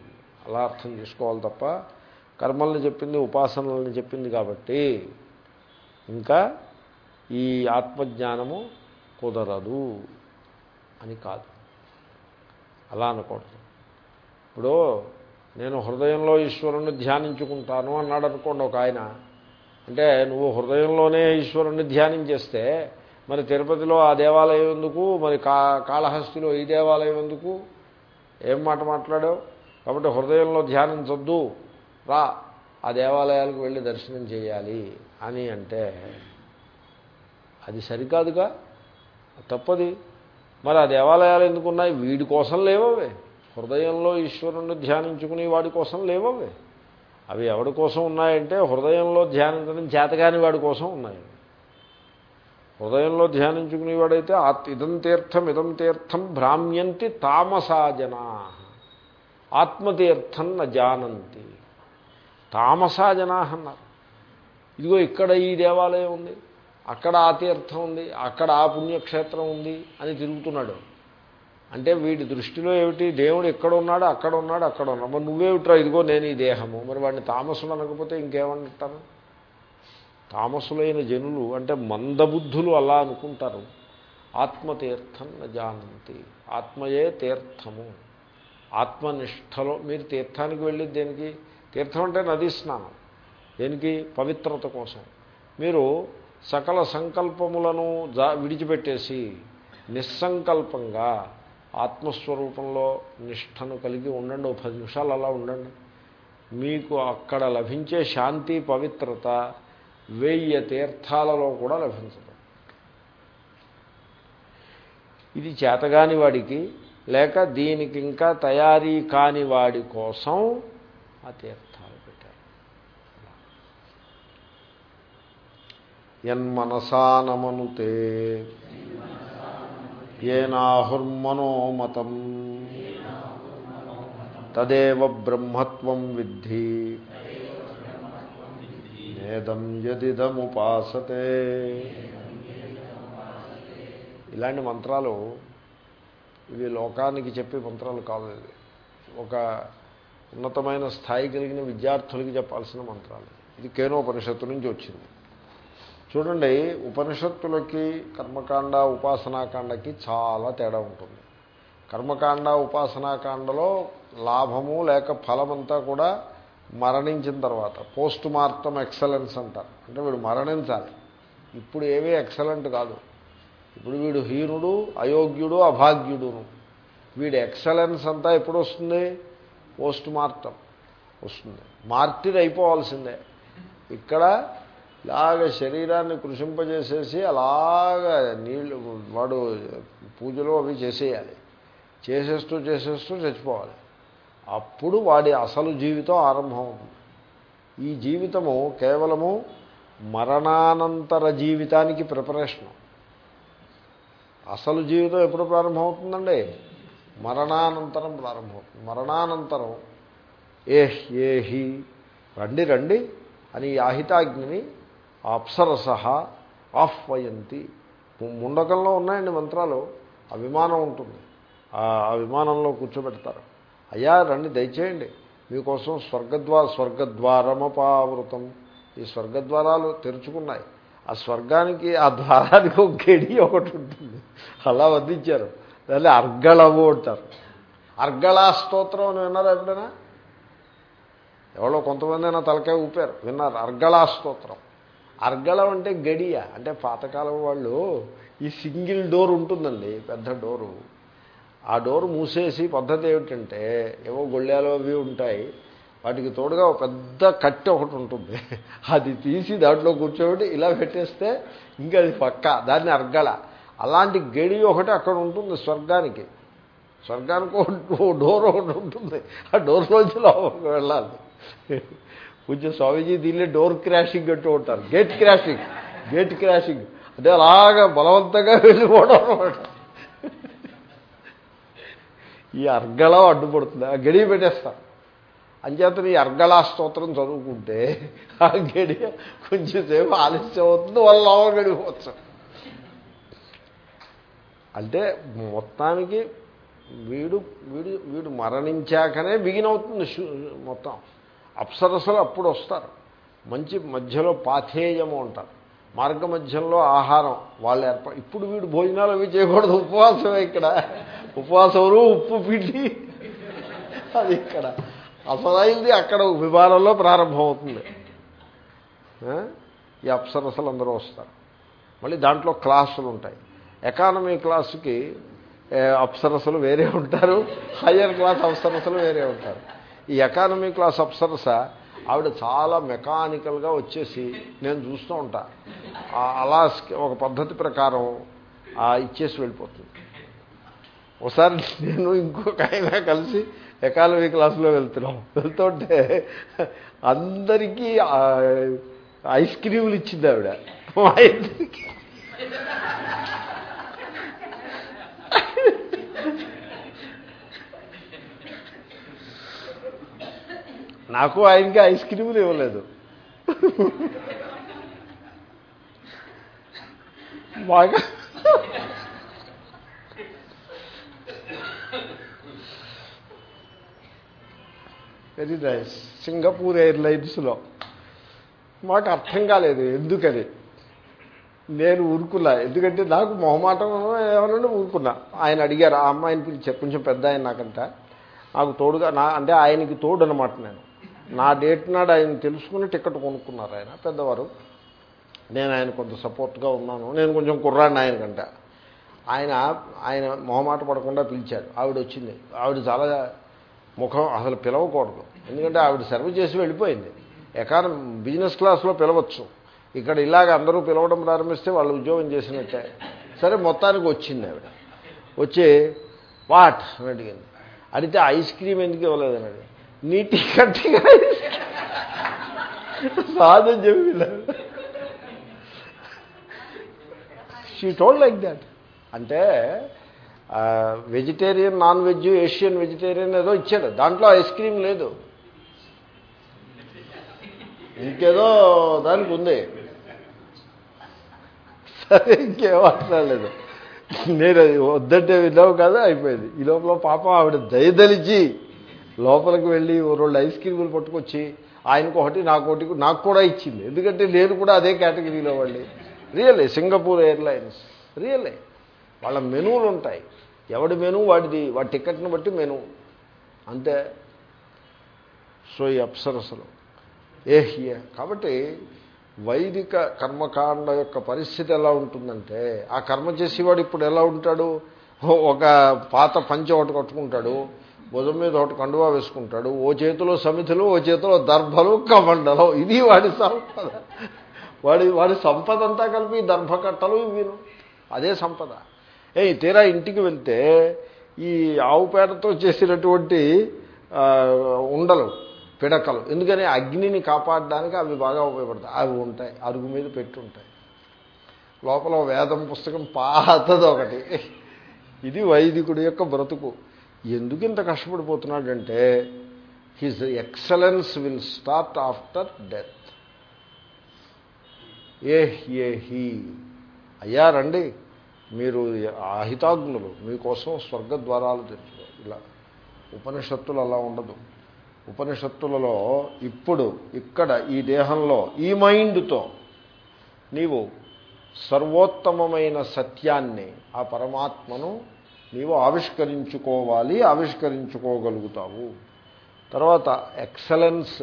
అలా అర్థం చేసుకోవాలి తప్ప కర్మల్ని చెప్పింది ఉపాసనలని చెప్పింది కాబట్టి ఇంకా ఈ ఆత్మజ్ఞానము కుదరదు అని కాదు. అలా అనకూడదు. ఇప్పుడు నేను హృదయంలో ఈశ్వరుణ్ణి ధ్యానించుకుంటాను అన్నాడు అనుకోండి ఒక ఆయన. అంటే నువ్వు హృదయంలోనే ఈశ్వరుణ్ణి ధ్యానం చేస్తే మరి తిరుపతిలో ఆ దేవాలయం ఎందుకు? మరి కా కాళహస్తిలో ఈ దేవాలయం ఎందుకు? ఏం మాట మాట్లాడావు? కాబట్టి హృదయంలో ధ్యానించొద్దు. రా ఆ దేవాలయాలకు వెళ్ళి దర్శనం చేయాలి అని అంటే అది సరికాదుగా? తప్పది. మరి ఆ దేవాలయాలు ఎందుకున్నాయి? వీడి కోసం లేవవే. హృదయంలో ఈశ్వరుణ్ణి ధ్యానించుకునే వాడి కోసం లేవవే. అవి ఎవడి కోసం ఉన్నాయంటే హృదయంలో ధ్యానించడం చేతగాని వాడి కోసం ఉన్నాయి. హృదయంలో ధ్యానించుకునేవాడైతే ఆత్ ఇదం తీర్థం ఇదం తీర్థం భ్రామ్యంతి తామసా జనా. ఆత్మతీర్థం న జానంతి. తామసా జనా అన్నారు. ఇదిగో ఇక్కడ ఈ దేవాలయం ఉంది. అక్కడ ఆ తీర్థం ఉంది అక్కడ ఆ పుణ్యక్షేత్రం ఉంది అని తిరుగుతున్నాడు. అంటే వీడి దృష్టిలో ఏమిటి? దేవుడు ఎక్కడ ఉన్నాడు? అక్కడ ఉన్నాడు అక్కడ ఉన్నాడు. మరి నువ్వేమిట్రా? ఇదిగో నేను ఈ దేహము. మరి వాడిని తామసులు అనకపోతే ఇంకేమంటారు? తామసులైన జనులు అంటే మందబుద్ధులు అలా అనుకుంటారు. ఆత్మతీర్థం జానంతి. ఆత్మయే తీర్థము. ఆత్మనిష్టలో మీరు తీర్థానికి వెళ్ళి దేనికి? తీర్థం అంటే నదీ స్నానం. దేనికి? పవిత్రత కోసం. మీరు సకల సంకల్పములను జా విడిచిపెట్టేసి నిస్సంకల్పంగా ఆత్మస్వరూపంలో నిష్టను కలిగి ఉండండి. ఓ పది నిమిషాలు అలా ఉండండి. మీకు అక్కడ లభించే శాంతి పవిత్రత వెయ్యి తీర్థాలలో కూడా లభించదు. ఇది చేతగాని వాడికి లేక దీనికి ఇంకా తయారీ కాని వాడి కోసం ఆ తీర్థం. యన్మనసానమనుతే ఏనాహుర్మనోమతం తదేవ బ్రహ్మత్వం విద్ధి నేదం యదిదముపాసతే. ఇలాంటి మంత్రాలు ఇవి లోకానికి చెప్పే మంత్రాలు కాదు ఒక ఉన్నతమైన స్థాయి కలిగిన విద్యార్థులకి చెప్పాల్సిన మంత్రాలు. ఇది కేనోపనిషత్తు నుంచి వచ్చింది. చూడండి ఉపనిషత్తులకి కర్మకాండ ఉపాసనాకాండకి చాలా తేడా ఉంటుంది. కర్మకాండ ఉపాసనాకాండలో లాభము లేక ఫలమంతా కూడా మరణించిన తర్వాత పోస్ట్ మార్టం ఎక్సలెన్స్ అంటారు. అంటే వీడు మరణించాలి. ఇప్పుడు ఏవీ ఎక్సలెంట్ కాదు. ఇప్పుడు వీడు హీనుడు అయోగ్యుడు అభాగ్యుడును. వీడి ఎక్సలెన్స్ అంతా ఎప్పుడు వస్తుంది పోస్ట్ మార్టం వస్తుంది. మార్టిర్ అయిపోవాల్సిందే. ఇక్కడ ఇలాగ శరీరాన్ని కృషింపజేసేసి అలాగ నీళ్ళు వాడు పూజలు అవి చేసేయాలి. చేసేస్తూ చేసేస్తూ చచ్చిపోవాలి. అప్పుడు వాడి అసలు జీవితం ఆరంభమవుతుంది. ఈ జీవితము కేవలము మరణానంతర జీవితానికి ప్రిపరేషను. అసలు జీవితం ఎప్పుడు ప్రారంభమవుతుందండి? మరణానంతరం ప్రారంభమవుతుంది. మరణానంతరం ఏహ్ ఏహి రండి రండి అని ఈ ఆహితాగ్నిని అప్సరస ఆహ్వయంతి. ముండకంలో ఉన్నాయండి మంత్రాలు. ఆ విమానం ఉంటుంది. ఆ విమానంలో కూర్చోబెడతారు. అయ్యా రండి దయచేయండి. మీకోసం స్వర్గద్వార స్వర్గద్వారమపావృతం. ఈ స్వర్గద్వారాలు తెరుచుకున్నాయి. ఆ స్వర్గానికి ఆ ద్వారానికి ఒక గడి ఒకటి ఉంటుంది. అలా వద్దించారు దాన్ని అర్గళము అంటారు. అర్గళా స్తోత్రం అని విన్నారా ఎప్పుడైనా? ఎవరో కొంతమంది అయినా తలకాయ ఊపారు. విన్నారు. అర్గళా స్తోత్రం. అర్గళం అంటే గడియ. అంటే పాతకాలం వాళ్ళు ఈ సింగిల్ డోర్ ఉంటుందండి పెద్ద డోరు. ఆ డోర్ మూసేసి పద్ధతి ఏమిటంటే ఏవో గొళ్ళాలు అవి ఉంటాయి. వాటికి తోడుగా ఒక పెద్ద కట్టె ఒకటి ఉంటుంది. అది తీసి దాంట్లో కూర్చోబెట్టి ఇలా పెట్టేస్తే ఇంకా అది పక్క దాన్ని అర్గల అలాంటి గడి ఒకటి అక్కడ ఉంటుంది స్వర్గానికి. స్వర్గానికి ఒక డోర్ ఒకటి ఉంటుంది. ఆ డోర్లోంచి లోపలికి వెళ్ళాలి. కొంచెం స్వామీజీ దీన్ని డోర్ క్రాషింగ్ అంటూ ఉంటారు. Gate crashing gate crashing. అంటే అలాగా బలవంతంగా వెళ్ళిపోవడం అనమాట. ఈ అర్గళం అడ్డుపడుతుంది. ఆ గడియ పెట్టేస్తారు అంచేతను ఈ అర్గళా స్తోత్రం చదువుకుంటే ఆ గడియ కొంచెంసేపు ఆలస్యం అవుతుంది వాళ్ళ లోపల గడిపోవచ్చు అంటే మొత్తానికి వీడు వీడు వీడు మరణించాకనే బిగిన్ అవుతుంది మొత్తం. అప్సరసలు అప్పుడు వస్తారు. మంచి మధ్యలో పాథేయము అంటారు. మార్గ మధ్యంలో ఆహారం వాళ్ళు ఏర్ప ఇప్పుడు వీడు భోజనాలు అవి చేయకూడదు ఉపవాసమే ఇక్కడ. ఉపవాసములు ఉప్పు పిండి. అది ఇక్కడ. అసలైంది అక్కడ విమానంలో ప్రారంభమవుతుంది. ఈ అప్సరసలు అందరూ వస్తారు. మళ్ళీ దాంట్లో క్లాసులు ఉంటాయి. ఎకానమీ క్లాసుకి అప్సరసలు వేరే ఉంటారు. హయ్యర్ క్లాస్ అప్సరసలు వేరే ఉంటారు. ఈ ఎకానమీ క్లాస్ అప్సరస ఆవిడ చాలా మెకానికల్గా వచ్చేసి నేను చూస్తూ ఉంటా. అలా ఒక పద్ధతి ప్రకారం ఇచ్చేసి వెళ్ళిపోతుంది. ఒకసారి నేను ఇంకొక ఆయన కలిసి ఎకానమీ క్లాస్లో వెళ్తున్నాం. వెళ్తుంటే అందరికీ ఐస్ క్రీములు ఇచ్చింది ఆవిడ. మా ఇద్దరికి. నాకు ఆయనకి ఐస్ క్రీములు ఇవ్వలేదు. బాగా వెరీ నైస్ సింగపూర్ ఎయిర్లైన్స్లో మాకు అర్థం కాలేదు ఎందుకని. నేను ఊరుకున్నా. ఎందుకంటే నాకు మొహమాటం ఏమన్నా ఊరుకున్నా. ఆయన అడిగారు ఆ అమ్మాయిని పిలిచారు కొంచెం పెద్ద ఆయన నాకంట. నాకు తోడుగా నా అంటే ఆయనకి తోడు అనమాట నేను. నా డేట్ నాడు ఆయన తెలుసుకుని టికెట్ కొనుక్కున్నారు ఆయన పెద్దవారు. నేను ఆయన కొంత సపోర్ట్గా ఉన్నాను. నేను కొంచెం కుర్రాడిని ఆయనకంట ఆయన ఆయన మొహమాట పడకుండా పిలిచాడు. ఆవిడ వచ్చింది ఆవిడ చాలా ముఖం అసలు పిలవకూడదు. ఎందుకంటే ఆవిడ సర్వ్ చేసి వెళ్ళిపోయింది. ఎకానమీ బిజినెస్ క్లాస్లో పిలవచ్చు. ఇక్కడ ఇలాగ అందరూ పిలవడం ప్రారంభిస్తే వాళ్ళు ఉద్యోగం చేసినట్టే. సరే మొత్తానికి వచ్చింది ఆవిడ. వచ్చి వాట్? అని అడిగింది. అడిగితే ఐస్ క్రీమ్ ఎందుకు ఇవ్వలేదని అడిగింది. నీటి టికెట్ సాధని చెప్పి షీ టోల్ లైక్ దాట్ అంటే vegetarian non veg Asian vegetarian ఏదో ఇచ్చాడు. దాంట్లో ఐస్ క్రీమ్ లేదు. ఇంకేదో దానికి ఉంది. సరే ఇంకేం మాట్లాడలేదు నేను అది వద్దంటే విన్నావు కదా అయిపోయింది. ఈ లోపల పాపం ఆవిడ దయదలిచి లోపలికి వెళ్ళి రెండు ఐస్ క్రీములు పట్టుకొచ్చి ఆయనకు ఒకటి నాకు ఒకటి నాకు కూడా ఇచ్చింది. ఎందుకంటే నేను కూడా అదే కేటగిరీలో వాళ్ళి రియలే సింగపూర్ ఎయిర్లైన్స్. రియలే. వాళ్ళ మెనూలు ఉంటాయి. ఎవడి మెనూ వాడిది వాడి టికెట్ని బట్టి మెనూ. అంతే. సో ఈ అప్సరసలు. ఏహ్య కాబట్టి వైదిక కర్మకాండ యొక్క పరిస్థితి ఎలా ఉంటుందంటే ఆ కర్మ చేసేవాడు ఇప్పుడు ఎలా ఉంటాడు? ఒక పాత పంచ ఒకటి కట్టుకుంటాడు. భుజం మీద ఒకటి కండువా వేసుకుంటాడు ఓ చేతిలో సమితులు ఓ చేతిలో దర్భలు కమండలు. ఇది వాడి సంపద. వాడి వాడి సంపద అంతా కలిపి దర్భకట్టలు వీరు అదే సంపద. ఏ తీరా ఇంటికి వెళ్తే ఈ ఆవు పేడతో చేసినటువంటి ఉండలు పిడకలు. ఎందుకని? అగ్నిని కాపాడడానికి అవి బాగా ఉపయోగపడతాయి. అవి ఉంటాయి. అరుగు మీద పెట్టుంటాయి. లోపల వేదం పుస్తకం పాతది ఒకటి. ఇది వైదికుడి యొక్క బ్రతుకు. ఎందుకు ఇంత కష్టపడిపోతున్నాడంటే his excellence will start after death. A A he. అయ్యా రండి. మీరు అహితాగ్నులు మీకోసం స్వర్గద్వారాలు తెచ్చు ఇలా ఉపనిషత్తులు అలా ఉండదు. ఉపనిషత్తులలో ఇప్పుడు ఇక్కడ ఈ దేహంలో ఈ మైండ్తో నీవు సర్వోత్తమమైన సత్యాన్ని ఆ పరమాత్మను నీవు ఆవిష్కరించుకోవాలి ఆవిష్కరించుకోగలుగుతావు. తర్వాత ఎక్సలెన్స్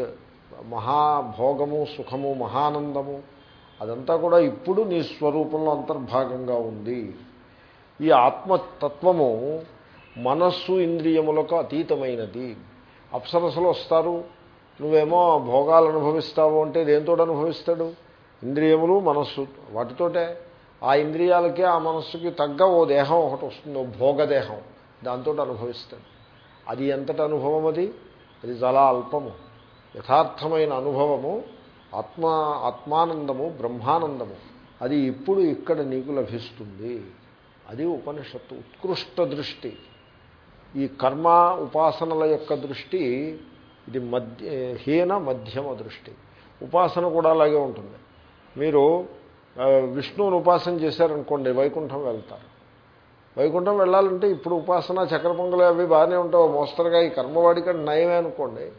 మహాభోగము సుఖము మహానందము అదంతా కూడా ఇప్పుడు నీ స్వరూపంలో అంతర్భాగంగా ఉంది. ఈ ఆత్మతత్వము మనస్సు ఇంద్రియములకు అతీతమైనది. అప్సరసలు వస్తారు. నువ్వేమో భోగాలు అనుభవిస్తావు అంటే దేంతో అనుభవిస్తాడు? ఇంద్రియములు మనస్సు వాటితోటే. ఆ ఇంద్రియాలకి ఆ మనస్సుకి తగ్గ ఓ దేహం ఒకటి వస్తుంది ఓ భోగదేహం. దాంతో అనుభవిస్తాడు. అది ఎంతటి అనుభవం అది? అది చాలా అల్పము. యథార్థమైన అనుభవము ఆత్మ ఆత్మానందము బ్రహ్మానందము. అది ఇప్పుడు ఇక్కడ నీకు లభిస్తుంది. అది ఉపనిషత్తు ఉత్కృష్ట దృష్టి. ఈ కర్మ ఉపాసనల యొక్క దృష్టి ఇది మధ్య హీన మధ్యమ దృష్టి. ఉపాసన కూడా అలాగే ఉంటుంది. మీరు విష్ణువుని ఉపాసన చేశారనుకోండి వైకుంఠం వెళ్తారు. వైకుంఠం వెళ్ళాలంటే ఇప్పుడు ఉపాసన చక్ర పొంగలు అవి బాగానే ఉంటావు. మోస్తరుగా ఈ కర్మవాడికంటే నయమే అనుకోండి.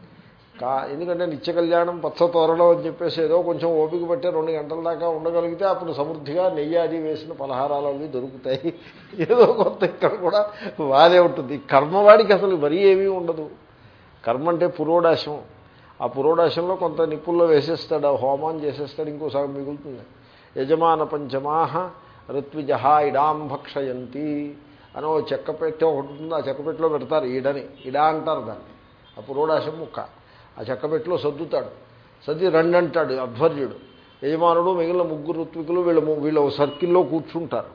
కా ఎందుకంటే నిత్య కళ్యాణం పచ్చ తోరలో అని చెప్పేసి ఏదో కొంచెం ఓపిక పట్టే రెండు గంటల దాకా ఉండగలిగితే అప్పుడు సమృద్ధిగా నెయ్యి అది వేసిన పలహారాలు అవి దొరుకుతాయి. ఏదో కొత్త ఇక్కడ కూడా బాధే ఉంటుంది. కర్మవాడికి అసలు మరీ ఏమీ ఉండదు. కర్మ అంటే పురోడాశం. ఆ పురోడాశంలో కొంత నిప్పుల్లో వేసేస్తాడు ఆ హోమాన్ని చేసేస్తాడు ఇంకోసారి మిగులుతుంది. యజమాన పంచమాహ ఋత్విజహ ఇడాం భక్షయంతి. అని ఓ చెక్కపెట్టి ఒకటి ఉంటుంది ఆ చెక్కపెట్టిలో పెడతారు ఈడని. ఇడా అంటారు దాన్ని. ఆ పురోడాశం ముక్క ఆ చెక్కపెట్టిలో సర్దుతాడు. సర్ది రెండంటాడు అధ్వర్యుడు. యజమానుడు మిగిలిన ముగ్గురు ఋత్వికులు వీళ్ళు వీళ్ళు సర్కిల్లో కూర్చుంటారు.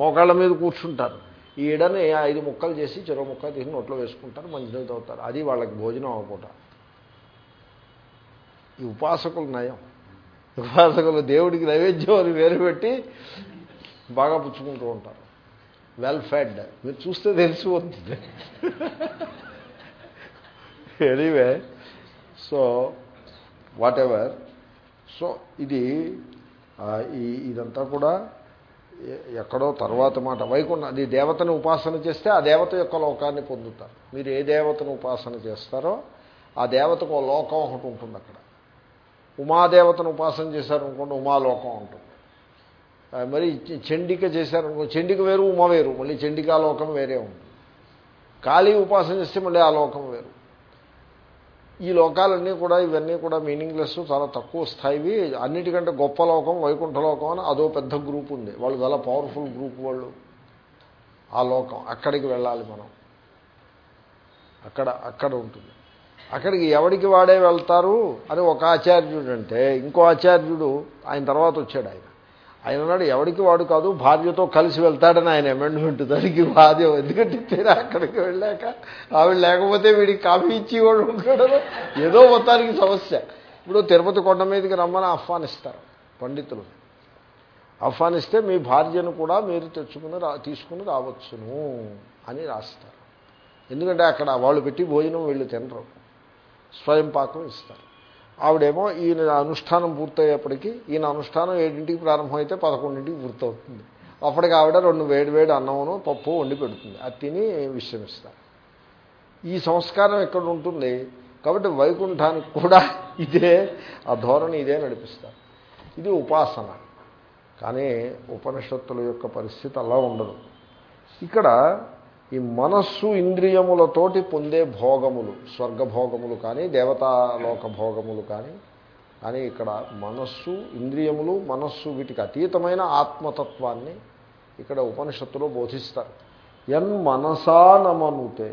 మోకాళ్ళ మీద కూర్చుంటారు. ఈ ఈడని ఐదు ముక్కలు చేసి చెరో ముక్క తీసి నోట్లో వేసుకుంటారు మంచినీళ్ళు తాగుతారు. అది వాళ్ళకి భోజనం అవ్వకుండా. ఈ ఉపాసకులు నయం. ఉపాసకులు దేవుడికి నైవేద్యం అని వేరు పెట్టి బాగా పుచ్చుకుంటూ ఉంటారు. వెల్ ఫెడ్ మీరు చూస్తే తెలిసిపోతుంది. Anyway so whatever so ఇది ఇదంతా కూడా ఎక్కడో తర్వాత మాట. వైకుంఠ అది దేవతను ఉపాసన చేస్తే ఆ దేవత యొక్క లోకాన్ని పొందుతారు. మీరు ఏ దేవతను ఉపాసన చేస్తారో ఆ దేవతకు ఒక లోకం ఒకటి ఉంటుంది అక్కడ. ఉమాదేవతను ఉపాసన చేశారనుకోండి ఉమాలోకం ఉంటుంది మరి చండిక చేశారనుకో చండిక వేరు ఉమ వేరు. మళ్ళీ చండికాలోకం వేరే ఉంటుంది. కాళీ ఉపాసన చేస్తే మళ్ళీ ఆ లోకం వేరు. ఈ లోకాలన్నీ కూడా ఇవన్నీ కూడా మీనింగ్లెస్ చాలా తక్కువ స్థాయివి. అన్నిటికంటే గొప్ప లోకం వైకుంఠలోకం అని అదో పెద్ద గ్రూప్ ఉంది. వాళ్ళు చాలా పవర్ఫుల్ గ్రూప్ వాళ్ళు. ఆ లోకం అక్కడికి వెళ్ళాలి మనం. అక్కడ అక్కడ ఉంటుంది. అక్కడికి ఎవడికి వాడే వెళ్తారు అని ఒక ఆచార్యుడు అంటే ఇంకో ఆచార్యుడు ఆయన తర్వాత వచ్చాడు ఆయన. ఆయన అన్నాడు ఎవడికి వాడు కాదు భార్యతో కలిసి వెళ్తాడని ఆయన అమెండ్మెంట్ దానికి బాధ్యం ఎందుకంటే తీరా అక్కడికి వెళ్ళాక ఆవిడ లేకపోతే వీడికి కాఫీ ఇచ్చి వాడు ఉంటాడో ఏదో మొత్తానికి సమస్య. ఇప్పుడు తిరుపతి కొండ మీదకి రమ్మని ఆహ్వానిస్తారు పండితులు. ఆహ్వానిస్తే మీ భార్యను కూడా మీరు తెచ్చుకుని రా తీసుకుని రావచ్చును అని రాస్తారు. ఎందుకంటే అక్కడ వాళ్ళు పెట్టి భోజనం వీళ్ళు తినరు. స్వయం పాకం ఇస్తారు. ఆవిడేమో ఈయన అనుష్ఠానం పూర్తయ్యేప్పటికీ ఈయన అనుష్ఠానం ఏడింటికి ప్రారంభమైతే పదకొండింటికి పూర్తవుతుంది. అప్పటికి ఆవిడ రెండు వేడి వేడి అన్నమును పప్పు వండి పెడుతుంది. అది తిని విశ్రమిస్తారు ఈ సంస్కారం ఎక్కడ ఉంటుంది? కాబట్టి వైకుంఠానికి కూడా ఇదే ఆ ధోరణి ఇదే నడిపిస్తారు. ఇది ఉపాసన. కానీ ఉపనిషత్తుల యొక్క పరిస్థితి అలా ఉండదు. ఇక్కడ ఈ మనస్సు ఇంద్రియములతోటి పొందే భోగములు స్వర్గభోగములు కానీ దేవతాలోక భోగములు కానీ కానీ ఇక్కడ మనస్సు ఇంద్రియములు మనస్సు వీటికి అతీతమైన ఆత్మతత్వాన్ని ఇక్కడ ఉపనిషత్తులో బోధిస్తారు. ఎన్ మనసా నమనుతే.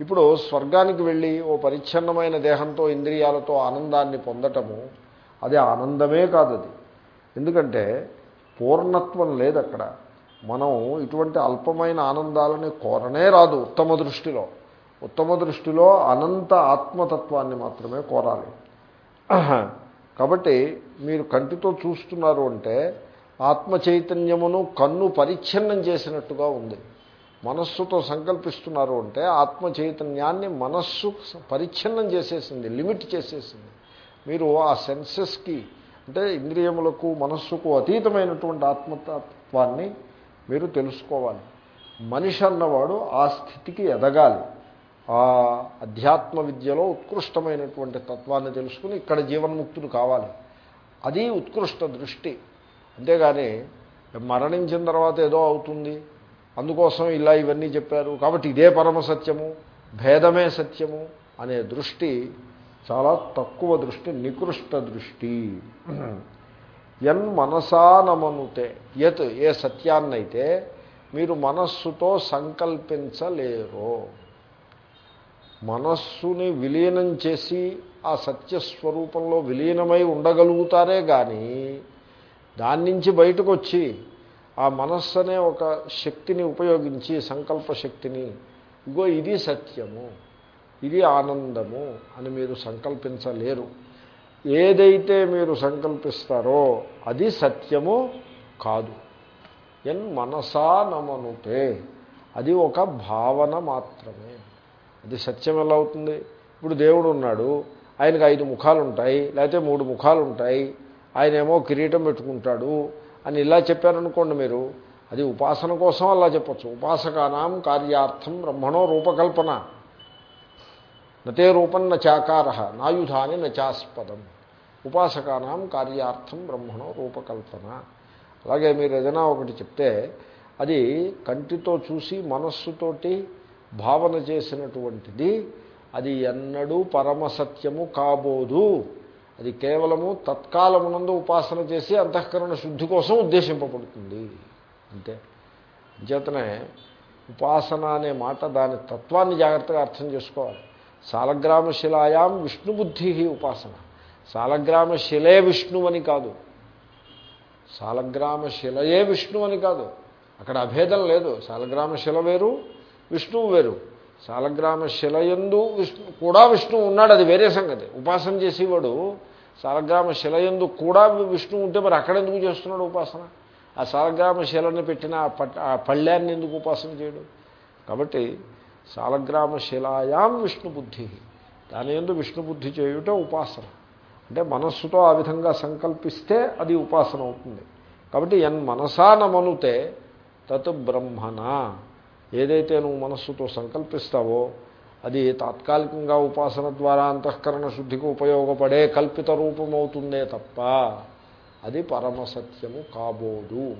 ఇప్పుడు స్వర్గానికి వెళ్ళి ఓ పరిచ్ఛన్నమైన దేహంతో ఇంద్రియాలతో ఆనందాన్ని పొందటము అది ఆనందమే కాదు అది ఎందుకంటే పూర్ణత్వం లేదు అక్కడ మనం ఇటువంటి అల్పమైన ఆనందాలని కోరనే రాదు ఉత్తమ దృష్టిలో. ఉత్తమ దృష్టిలో అనంత ఆత్మతత్వాన్ని మాత్రమే కోరాలి. కాబట్టి మీరు కంటితో చూస్తున్నారు అంటే ఆత్మ చైతన్యమును కన్ను పరిచ్ఛిన్నం చేసినట్టుగా ఉంది. మనస్సుతో సంకల్పిస్తున్నారు అంటే ఆత్మ చైతన్యాన్ని మనస్సు పరిచ్ఛిన్నం చేసేసింది లిమిట్ చేసేసింది. మీరు ఆ సెన్సెస్కి అంటే ఇంద్రియములకు మనస్సుకు అతీతమైనటువంటి ఆత్మతత్వాన్ని మీరు తెలుసుకోవాలి. మనిషి అన్నవాడు ఆ స్థితికి ఎదగాలి. ఆ అధ్యాత్మ విద్యలో ఉత్కృష్టమైనటువంటి తత్వాన్ని తెలుసుకుని ఇక్కడ జీవన్ముక్తుడు కావాలి. అది ఉత్కృష్ట దృష్టి. అంతేగాని మరణించిన తర్వాత ఏదో అవుతుంది. అందుకోసం ఇలా ఇవన్నీ చెప్పారు. కాబట్టి ఇదే పరమ సత్యము భేదమే సత్యము అనే దృష్టి చాలా తక్కువ దృష్టి నికృష్ట దృష్టి. ఎన్ మనసానమనుతే యత్ ఏ సత్యాన్నైతే మీరు మనస్సుతో సంకల్పించలేరు. మనస్సుని విలీనం చేసి ఆ సత్యస్వరూపంలో విలీనమై ఉండగలుగుతారే కానీ దాని నుంచి బయటకు వచ్చి ఆ మనస్సు అనే ఒక శక్తిని ఉపయోగించి సంకల్ప శక్తిని ఇగో ఇది సత్యము ఇది ఆనందము అని మీరు సంకల్పించలేరు. ఏదైతే మీరు సంకల్పిస్తారో అది సత్యము కాదు. ఎన్ మనసా నమనుతే. అది ఒక భావన మాత్రమే. అది సత్యం ఎలా అవుతుంది? ఇప్పుడు దేవుడు ఉన్నాడు ఆయనకు ఐదు ముఖాలు ఉంటాయి లేకపోతే మూడు ముఖాలు ఉంటాయి ఆయన ఏమో కిరీటం పెట్టుకుంటాడు అని ఇలా చెప్పారనుకోండి మీరు అది ఉపాసన కోసం అలా చెప్పచ్చు. ఉపాసకానాం కార్యార్థం బ్రహ్మణో రూపకల్పన. నతే రూపం నచాకార నాయుధాని నచాస్పదం. ఉపాసకానాం కార్యార్థం బ్రహ్మణో రూపకల్పన. అలాగే మీరు ఏదైనా ఒకటి చెప్తే అది కంటితో చూసి మనస్సుతోటి భావన చేసినటువంటిది అది ఎన్నడూ పరమసత్యము కాబోదు. అది కేవలము తత్కాలమునందు ఉపాసన చేసి అంతఃకరణ శుద్ధి కోసం ఉద్దేశింపబడుతుంది. అంతే. చేతనే ఉపాసన అనే మాట దాని తత్వాన్ని జాగ్రత్తగా అర్థం చేసుకోవాలి. సాలగ్రామశిలాయాం విష్ణుబుద్ధి ఉపాసన. సాలగ్రామశిలే విష్ణు అని కాదు. సాలగ్రామశిలయే విష్ణు అని కాదు. అక్కడ అభేదం లేదు. సాలగ్రామశిల వేరు విష్ణువు వేరు. సాలగ్రామ శిలయందు విష్ణు కూడా విష్ణువు ఉన్నాడు అది వేరే సంగతి. ఉపాసన చేసేవాడు సాలగ్రామ శిలయందు కూడా విష్ణువు ఉంటే మరి అక్కడ ఎందుకు చేస్తున్నాడు ఉపాసన? ఆ సాలగ్రామ శిలని పెట్టిన ఆ ఆ పళ్ళ్యాన్ని ఎందుకు ఉపాసన చేయడు? కాబట్టి శాలగ్రామ శిలాయాం విష్ణుబుద్ధి. దాని ఎందు విష్ణుబుద్ధి చేయుట ఉపాసన. అంటే మనస్సుతో ఆ విధంగా సంకల్పిస్తే అది ఉపాసన అవుతుంది. కాబట్టి ఎన్ మనసా నమనుతే తత్ బ్రహ్మణ ఏదైతే నువ్వు మనస్సుతో సంకల్పిస్తావో అది తాత్కాలికంగా ఉపాసన ద్వారా అంతఃకరణ శుద్ధికి ఉపయోగపడే కల్పిత రూపమవుతుందే తప్ప అది పరమసత్యము కాబోదు.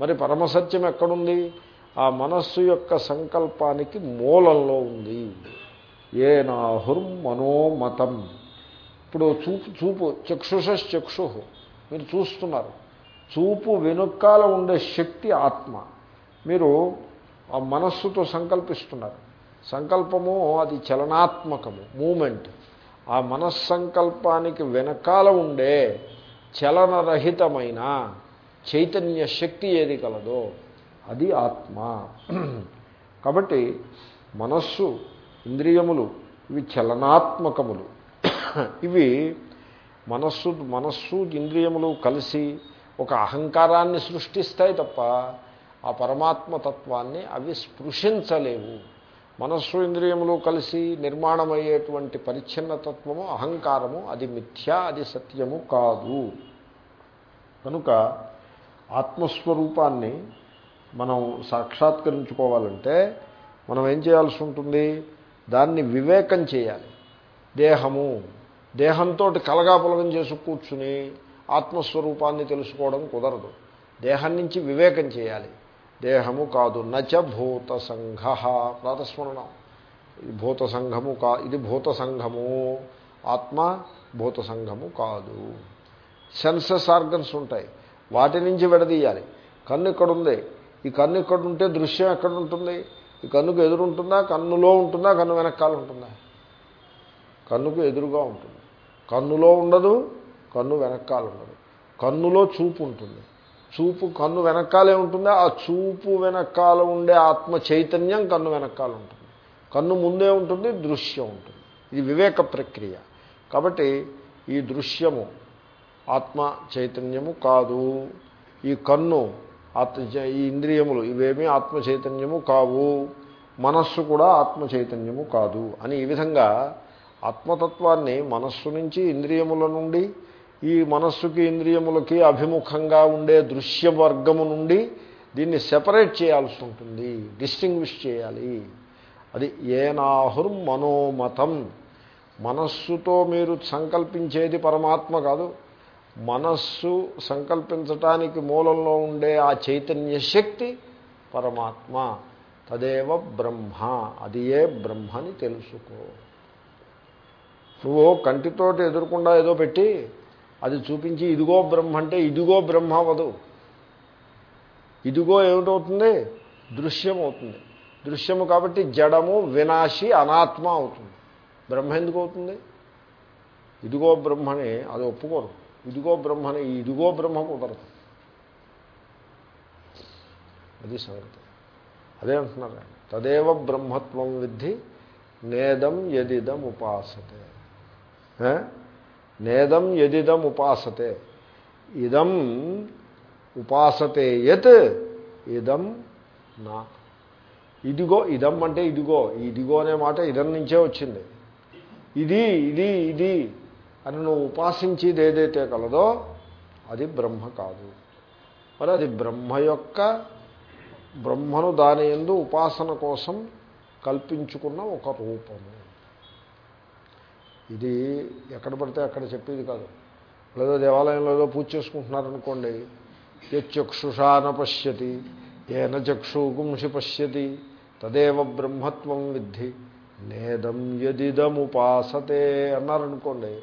మరి పరమసత్యం ఎక్కడుంది? ఆ మనస్సు యొక్క సంకల్పానికి మూలంలో ఉంది. ఏ నాహుర్ మనోమతం ఇప్పుడు చూపు చూపు చక్షుషక్షు మీరు చూస్తున్నారు. చూపు వెనుక్కాల ఉండే శక్తి ఆత్మ. మీరు ఆ మనస్సుతో సంకల్పిస్తున్నారు. సంకల్పము అది చలనాత్మకము మూమెంట్. ఆ మనస్సంకల్పానికి వెనకాల ఉండే చలనరహితమైన చైతన్య శక్తి ఏది కలదో అది ఆత్మ. కాబట్టి మనస్సు ఇంద్రియములు ఇవి చలనాత్మకములు. ఇవి మనస్సు మనస్సు ఇంద్రియములు కలిసి ఒక అహంకారాన్ని సృష్టిస్తాయి తప్ప ఆ పరమాత్మతత్వాన్ని అవి స్పృశించలేవు. మనస్సు ఇంద్రియములు కలిసి నిర్మాణమయ్యేటువంటి పరిచ్ఛిన్నతత్వము అహంకారము అది మిథ్య అది సత్యము కాదు. కనుక ఆత్మస్వరూపాన్ని మనం సాక్షాత్కరించుకోవాలంటే మనం ఏం చేయాల్సి ఉంటుంది? దాన్ని వివేకం చేయాలి. దేహము దేహంతో కలగాపులగం చేసి కూర్చుని ఆత్మస్వరూపాన్ని తెలుసుకోవడం కుదరదు. దేహం నుంచి వివేకం చేయాలి. దేహము కాదు నచ భూత సంఘ. ప్రాతస్మరణం. భూత సంఘము కా ఇది భూత సంఘము. ఆత్మ భూత సంఘము కాదు. సెన్సస్ ఆర్గన్స్ ఉంటాయి. వాటి నుంచి విడదీయాలి. కన్ను ఇక్కడుంది. ఈ కన్ను ఇక్కడుంటే దృశ్యం ఎక్కడ ఉంటుంది ఈ కన్నుకు ఎదురుంటుందా? కన్నులో ఉంటుందా? కన్ను వెనకాల ఉంటుందా? కన్నుకు ఎదురుగా ఉంటుంది. కన్నులో ఉండదు కన్ను వెనకాల ఉండదు. కన్నులో చూపు ఉంటుంది. చూపు కన్ను వెనకాలే ఉంటుందా? ఆ చూపు వెనకాల ఉండే ఆత్మ చైతన్యం కన్ను వెనకాల ఉంటుంది. కన్ను ముందే ఉంటుంది దృశ్యం ఉంటుంది. ఇది వివేక ప్రక్రియ. కాబట్టి ఈ దృశ్యము ఆత్మ చైతన్యము కాదు. ఈ కన్ను ఆత్మ ఈ ఇంద్రియములు ఇవేమీ ఆత్మ చైతన్యము కావు. మనస్సు కూడా ఆత్మ చైతన్యము కాదు అని ఈ విధంగా ఆత్మతత్వాన్ని మనస్సు నుంచి ఇంద్రియముల నుండి ఈ మనస్సుకి ఇంద్రియములకి అభిముఖంగా ఉండే దృశ్య వర్గము నుండి దీన్ని సెపరేట్ చేయాల్సి ఉంటుంది డిస్టింగ్విష్ చేయాలి. అది ఏనాహుర్ మనోమతం మనస్సుతో మీరు సంకల్పించేది పరమాత్మ కాదు మనస్సు సంకల్పించటానికి మూలంలో ఉండే ఆ చైతన్య శక్తి పరమాత్మ. తదేవ బ్రహ్మ. అది ఏ బ్రహ్మని తెలుసుకో. నువ్వు కంటితోటి ఎదురకుండా ఏదో పెట్టి అది చూపించి ఇదిగో బ్రహ్మ అంటే ఇదిగో బ్రహ్మ అవదు ఇదిగో ఏమిటవుతుంది? దృశ్యం అవుతుంది దృశ్యము కాబట్టి జడము వినాశి అనాత్మ అవుతుంది. బ్రహ్మ ఎందుకు అవుతుంది? ఇదిగో బ్రహ్మని అది ఒప్పుకోరు. ఇదిగో బ్రహ్మని ఇదిగో బ్రహ్మ కుదరదు అది సంగతి. అదే అంటున్నారు తదేవ బ్రహ్మత్వం విద్ధి నేదం యదిదం ఉపాసతే. నేదం యదిదం ఉపాసతే. ఇదం ఉపాసతే యత్ ఇదం నా. ఇదిగో ఇదం అంటే ఇదిగో ఇదిగో అనే మాట ఇదం నుంచే వచ్చింది. ఇది ఇది ఇది. అని నువ్వు ఉపాసించేది ఏదైతే కలదో అది బ్రహ్మ కాదు. మరి అది బ్రహ్మ యొక్క బ్రహ్మను దాని ఎందు ఉపాసన కోసం కల్పించుకున్న ఒక రూపము. ఇది ఎక్కడ పడితే అక్కడ చెప్పేది కాదు. లేదో దేవాలయంలో ఏదో పూజ చేసుకుంటున్నారనుకోండి యక్షుషాన పశ్యతి ఏన చక్షుగుంషి పశ్యతి తదేవ బ్రహ్మత్వం విద్ధి నేదం యదిదముపాసతే అన్నారనుకోండి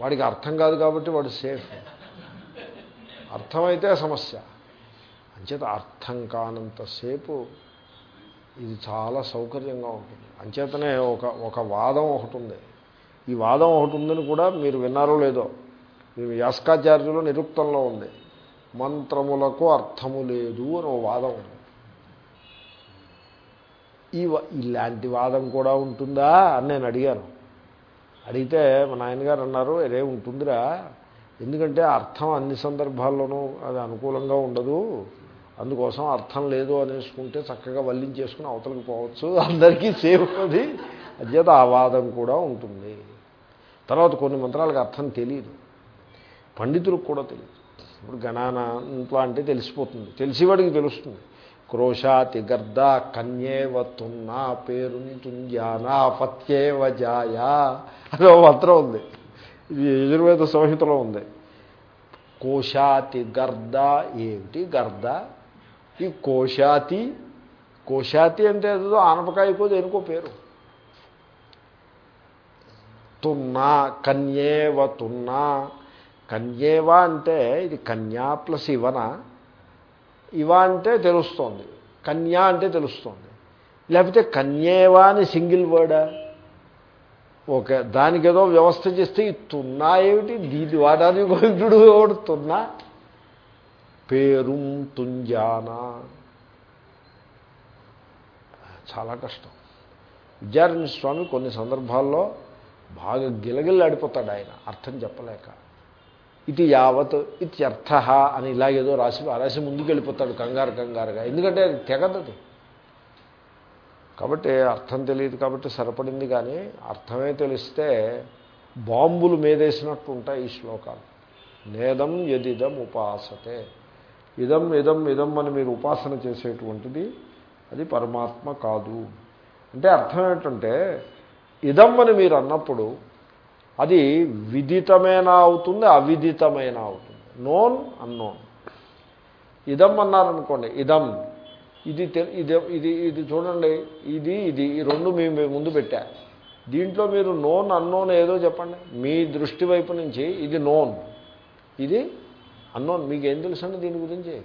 వాడికి అర్థం కాదు కాబట్టి వాడు సేఫ్. అర్థమైతే సమస్య. అంచేత అర్థం కానంతసేపు ఇది చాలా సౌకర్యంగా ఉంటుంది. అంచేతనే ఒక ఒక వాదం ఒకటి ఉంది. ఈ వాదం ఒకటి ఉందని కూడా మీరు విన్నారో లేదో మీ యాస్కాచార్యులు నిరుక్తంలో ఉంది. మంత్రములకు అర్థము లేదు అని ఒక వాదం ఉంది. ఈ ఇలాంటి వాదం కూడా ఉంటుందా అని నేను అడిగాను. అడిగితే మా నాయనగారు అన్నారు అరే ఉంటుందిరా. ఎందుకంటే అర్థం అన్ని సందర్భాల్లోనూ అది అనుకూలంగా ఉండదు. అందుకోసం అర్థం లేదు అనేసుకుంటే చక్కగా వల్లించేసుకుని అవతలకి పోవచ్చు. అందరికీ సేవ్ అది. అధ్యత ఆవాదం కూడా ఉంటుంది. తర్వాత కొన్ని మంత్రాలకు అర్థం తెలియదు పండితులకు కూడా తెలియదు ఇప్పుడు గణాన ఇంట్లో అంటే తెలిసిపోతుంది. తెలిసేవాడికి తెలుస్తుంది. క్రోశాతి గర్ద కన్యేవ పేరుని తుంజానా పత్యేవ జాయా. అనే మంత్రం ఉంది. ఇది యజుర్వేద సంహితలో ఉంది. కోశాతి గర్ద ఏమిటి గర్ద ఈ కోశాతి కోశాతి అంటే ఏదో ఆనపకాయకో దేనికో పేరు. తున్నా కన్యేవ తున్నా. కన్యేవ అంటే ఇది కన్యా ప్లస్ ఇవనా? ఇవ అంటే తెలుస్తోంది. కన్యా అంటే తెలుస్తోంది. లేకపోతే కన్యేవా అని సింగిల్ వర్డా? ఓకే దానికి ఏదో వ్యవస్థ చేస్తే ఈ తున్నా ఏమిటి? దీని వాడానికి గోవిందుడు ఎవడు? తున్నా? పేరుం తుంజానా. చాలా కష్టం. విద్యారణ్య స్వామి కొన్ని సందర్భాల్లో బాగా గిలగిల్లాడిపోతాడు ఆయన అర్థం చెప్పలేక. ఇది యావత్ ఇత్యర్థ అని ఇలాగేదో రాసి రాసి ముందుకెళ్ళిపోతాడు కంగారు కంగారుగా. ఎందుకంటే అది తెగదది. కాబట్టి అర్థం తెలియదు కాబట్టి సరిపడింది కానీ అర్థమే తెలిస్తే బాంబులు మీదేసినట్టు ఉంటాయి ఈ శ్లోకాలు. నేదం యదిదం ఉపాసతే. ఇదం ఇదం ఇదం అని మీరు ఉపాసన చేసేటువంటిది అది పరమాత్మ కాదు. అంటే అర్థం ఏంటంటే ఇదం అని మీరు అన్నప్పుడు అది విదితమైన అవుతుంది అవిదితమైన అవుతుంది. నోన్ అన్నోన్ ఇదం అన్నారనుకోండి ఇదం. ఇది ఇది ఇది ఇది చూడండి ఇది ఇది ఈ రెండు మేము మీ ముందు పెట్టా. దీంట్లో మీరు నోన్ అన్నోన్ ఏదో చెప్పండి. మీ దృష్టి వైపు నుంచి ఇది నోన్ ఇది అన్నోన్ మీకు ఏం తెలుసండి దీని గురించి?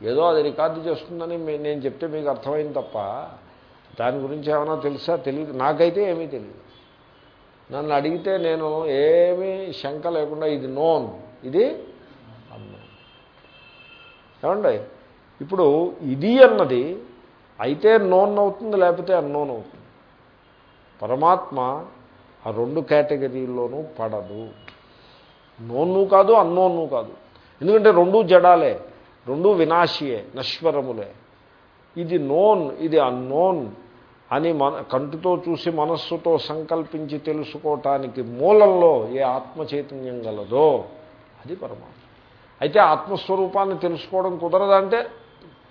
ఏదో అది రికార్డు చేస్తుందని నేను చెప్తే మీకు అర్థమైంది తప్ప దాని గురించి ఏమైనా తెలుసా? తెలియదు నాకైతే ఏమీ తెలియదు నన్ను అడిగితే నేను ఏమీ శంక లేకుండా ఇది నోన్ ఇది అన్నోన్ ఏమండి? ఇప్పుడు ఇది అన్నది అయితే నోన్ అవుతుంది లేకపోతే అన్నోన్ అవుతుంది. పరమాత్మ ఆ రెండు కేటగిరీల్లోనూ పడదు. నోన్ను కాదు అన్నోన్ను కాదు. ఎందుకంటే రెండు జడాలే రెండు వినాశియే నశ్వరములే. ఇది నోన్ ఇది అన్నోన్. అని మన కంటితో చూసి మనస్సుతో సంకల్పించి తెలుసుకోవటానికి మూలంలో ఏ ఆత్మ చైతన్యం గలదో అది పరమాత్మ. అయితే ఆత్మస్వరూపాన్ని తెలుసుకోవడం కుదరదంటే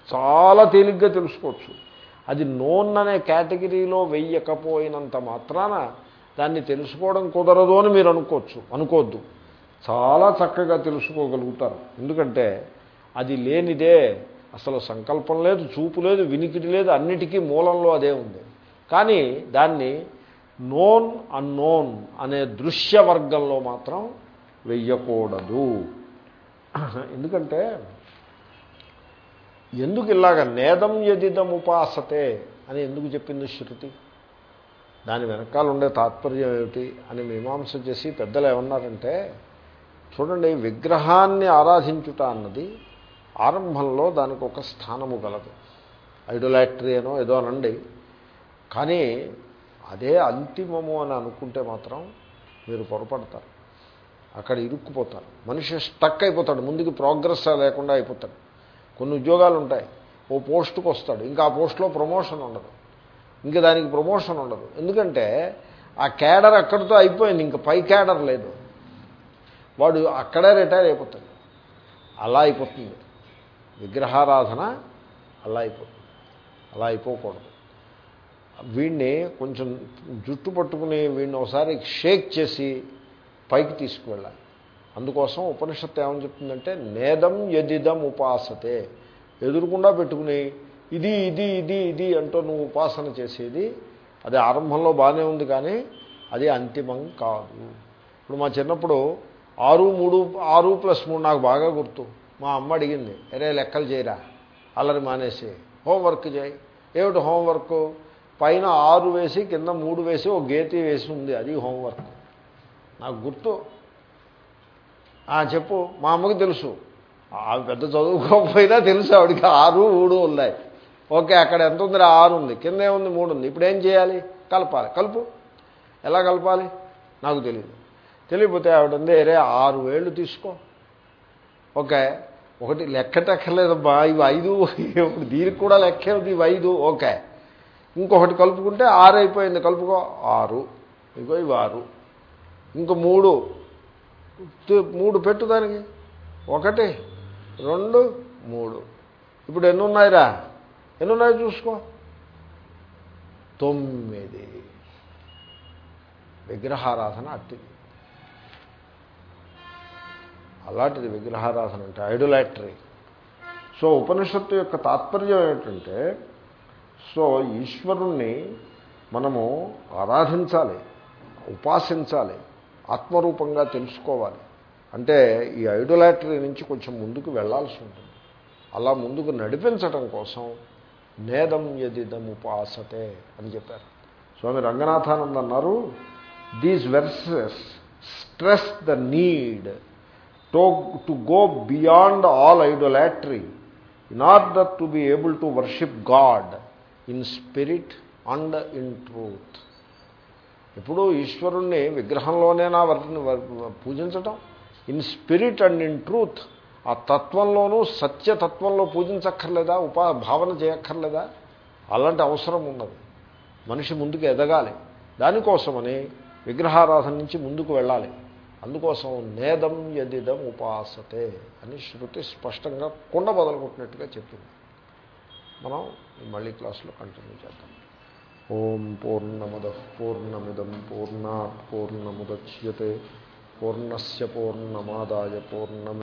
చాలా తేలిగ్గా తెలుసుకోవచ్చు. అది నోన్ అనే కేటగిరీలో వెయ్యకపోయినంత మాత్రాన దాన్ని తెలుసుకోవడం కుదరదు అని మీరు అనుకోవచ్చు అనుకోవద్దు చాలా చక్కగా తెలుసుకోగలుగుతారు. ఎందుకంటే అది లేనిదే అసలు సంకల్పం లేదు చూపు లేదు వినికిడి లేదు అన్నిటికీ మూలంలో అదే ఉంది. కానీ దాన్ని నోన్ అన్నోన్ అనే దృశ్య వర్గంలో మాత్రం వెయ్యకూడదు. ఎందుకంటే ఎందుకు ఇలాగ నేదం ఎదిదం ఉపాసతే అని ఎందుకు చెప్పింది శృతి? దాని వెనకాల ఉండే తాత్పర్యం ఏమిటి అని మీమాంస చేసి పెద్దలు ఏమన్నారంటే చూడండి విగ్రహాన్ని ఆరాధించుట అన్నది ఆరంభంలో దానికి ఒక స్థానము గలదు. ఐడోలాట్రీ అనో ఏదో అనండి. కానీ అదే అంతిమము అని అనుకుంటే మాత్రం మీరు పొరపడతారు. అక్కడ ఇరుక్కుపోతారు. మనిషి స్టక్ అయిపోతాడు. ముందుకు ప్రోగ్రెస్ లేకుండా అయిపోతాడు. కొన్ని ఉద్యోగాలు ఉంటాయి. ఓ పోస్టుకు వస్తాడు. ఇంకా ఆ పోస్టులో ప్రమోషన్ ఉండదు. ఇంకా దానికి ప్రమోషన్ ఉండదు. ఎందుకంటే ఆ క్యాడర్ అక్కడితో అయిపోయింది. ఇంకా పై క్యాడర్ లేదు. వాడు అక్కడే రిటైర్ అయిపోతాడు. అలా అయిపోతుంది. విగ్రహారాధన అలా అయిపోతుంది. అలా అయిపోకూడదు. వీడిని కొంచెం జుట్టు పట్టుకుని వీడిని ఒకసారి షేక్ చేసి పైకి తీసుకువెళ్ళాలి. అందుకోసం ఉపనిషత్తు ఏమని చెప్తుందంటే నేదం యదిదం ఉపాసతే. ఎదురుకుండా పెట్టుకుని ఇది ఇది ఇది ఇది అంటూ నువ్వు ఉపాసన చేసేది అది ఆరంభంలో బాగానే ఉంది కానీ అది అంతిమం కాదు. ఇప్పుడు మా చిన్నప్పుడు ఆరు మూడు ఆరు ప్లస్ మూడు నాకు బాగా గుర్తు. మా అమ్మ అడిగింది అరే లెక్కలు చేయరా? అల్లరి మానేసి హోంవర్క్ చేయి. ఏమిటి హోంవర్క్? పైన ఆరు వేసి కింద మూడు వేసి ఒక గేతి వేసి ఉంది. అది హోంవర్క్. నాకు గుర్తు. చెప్పు. మా అమ్మకి తెలుసు. ఆమె పెద్ద చదువుకోకపోయినా తెలుసు ఆవిడికి. ఆరు మూడు ఉన్నాయి. ఓకే అక్కడ ఎంత ఉంది ఆరు ఉంది. కింద ఏముంది మూడు ఉంది. ఇప్పుడు ఏం చేయాలి? కలపాలి. కలుపు. ఎలా కలపాలి? నాకు తెలియదు తెలియపోతే ఆవిడ ఉంది అరే ఆరు వేళ్ళు తీసుకో. ఓకే ఒకటి లెక్కటెక్కర్లేదబ్బా. ఇవి ఐదు. ఇప్పుడు దీనికి కూడా లెక్క ఉంది ఇవి ఐదు. ఓకే. ఇంకొకటి కలుపుకుంటే ఆరు అయిపోయింది కలుపుకో. ఆరు. ఇంకో ఇవి ఆరు. ఇంకో మూడు. మూడు పెట్టు దానికి. ఒకటి రెండు మూడు. ఇప్పుడు ఎన్ని ఉన్నాయిరా? ఎన్ని ఉన్నాయో చూసుకో. తొమ్మిది. విగ్రహారాధన అట్టిది అలాంటిది విగ్రహారాధన అంటే ఐడోలాట్రీ. సో ఉపనిషత్తు యొక్క తాత్పర్యం ఏమిటంటే సో ఈశ్వరుణ్ణి మనము ఆరాధించాలి ఉపాసించాలి ఆత్మరూపంగా తెలుసుకోవాలి. అంటే ఈ ఐడోలాటరీ నుంచి కొంచెం ముందుకు వెళ్ళాల్సి ఉంటుంది. అలా ముందుకు నడిపించటం కోసం నేదం ఎదిదం ఉపాసతే అని చెప్పారు. స్వామి రంగనాథానంద్ అన్నారు these verses stress the need to to go beyond all idolatry in order to be able to worship God in spirit and in truth. ఎప్పుడూ ఈశ్వరుణ్ణి విగ్రహంలోనేనా వర్ణి పూజించటం. In spirit and in truth ఆ తత్వంలోనూ సత్యతత్వంలో పూజించక్కర్లేదా? ఉపా భావన చేయక్కర్లేదా? అలాంటి అవసరం ఉన్నది మనిషి ముందుకు ఎదగాలి. దానికోసమని విగ్రహారాధన నుంచి ముందుకు వెళ్ళాలి. అందుకోసం నేదం యదిదం ఉపాసతే అని శృతి స్పష్టంగా కుండ మొదలుకొట్టినట్టుగా చెప్పింది మనం మళ్ళీ క్లాసులో కంటిన్యూ చేద్దాం. ఓం పూర్ణమద పూర్ణమిదం పూర్ణా పూర్ణముద్యతే పూర్ణస్ పూర్ణమాదాయ పూర్ణమి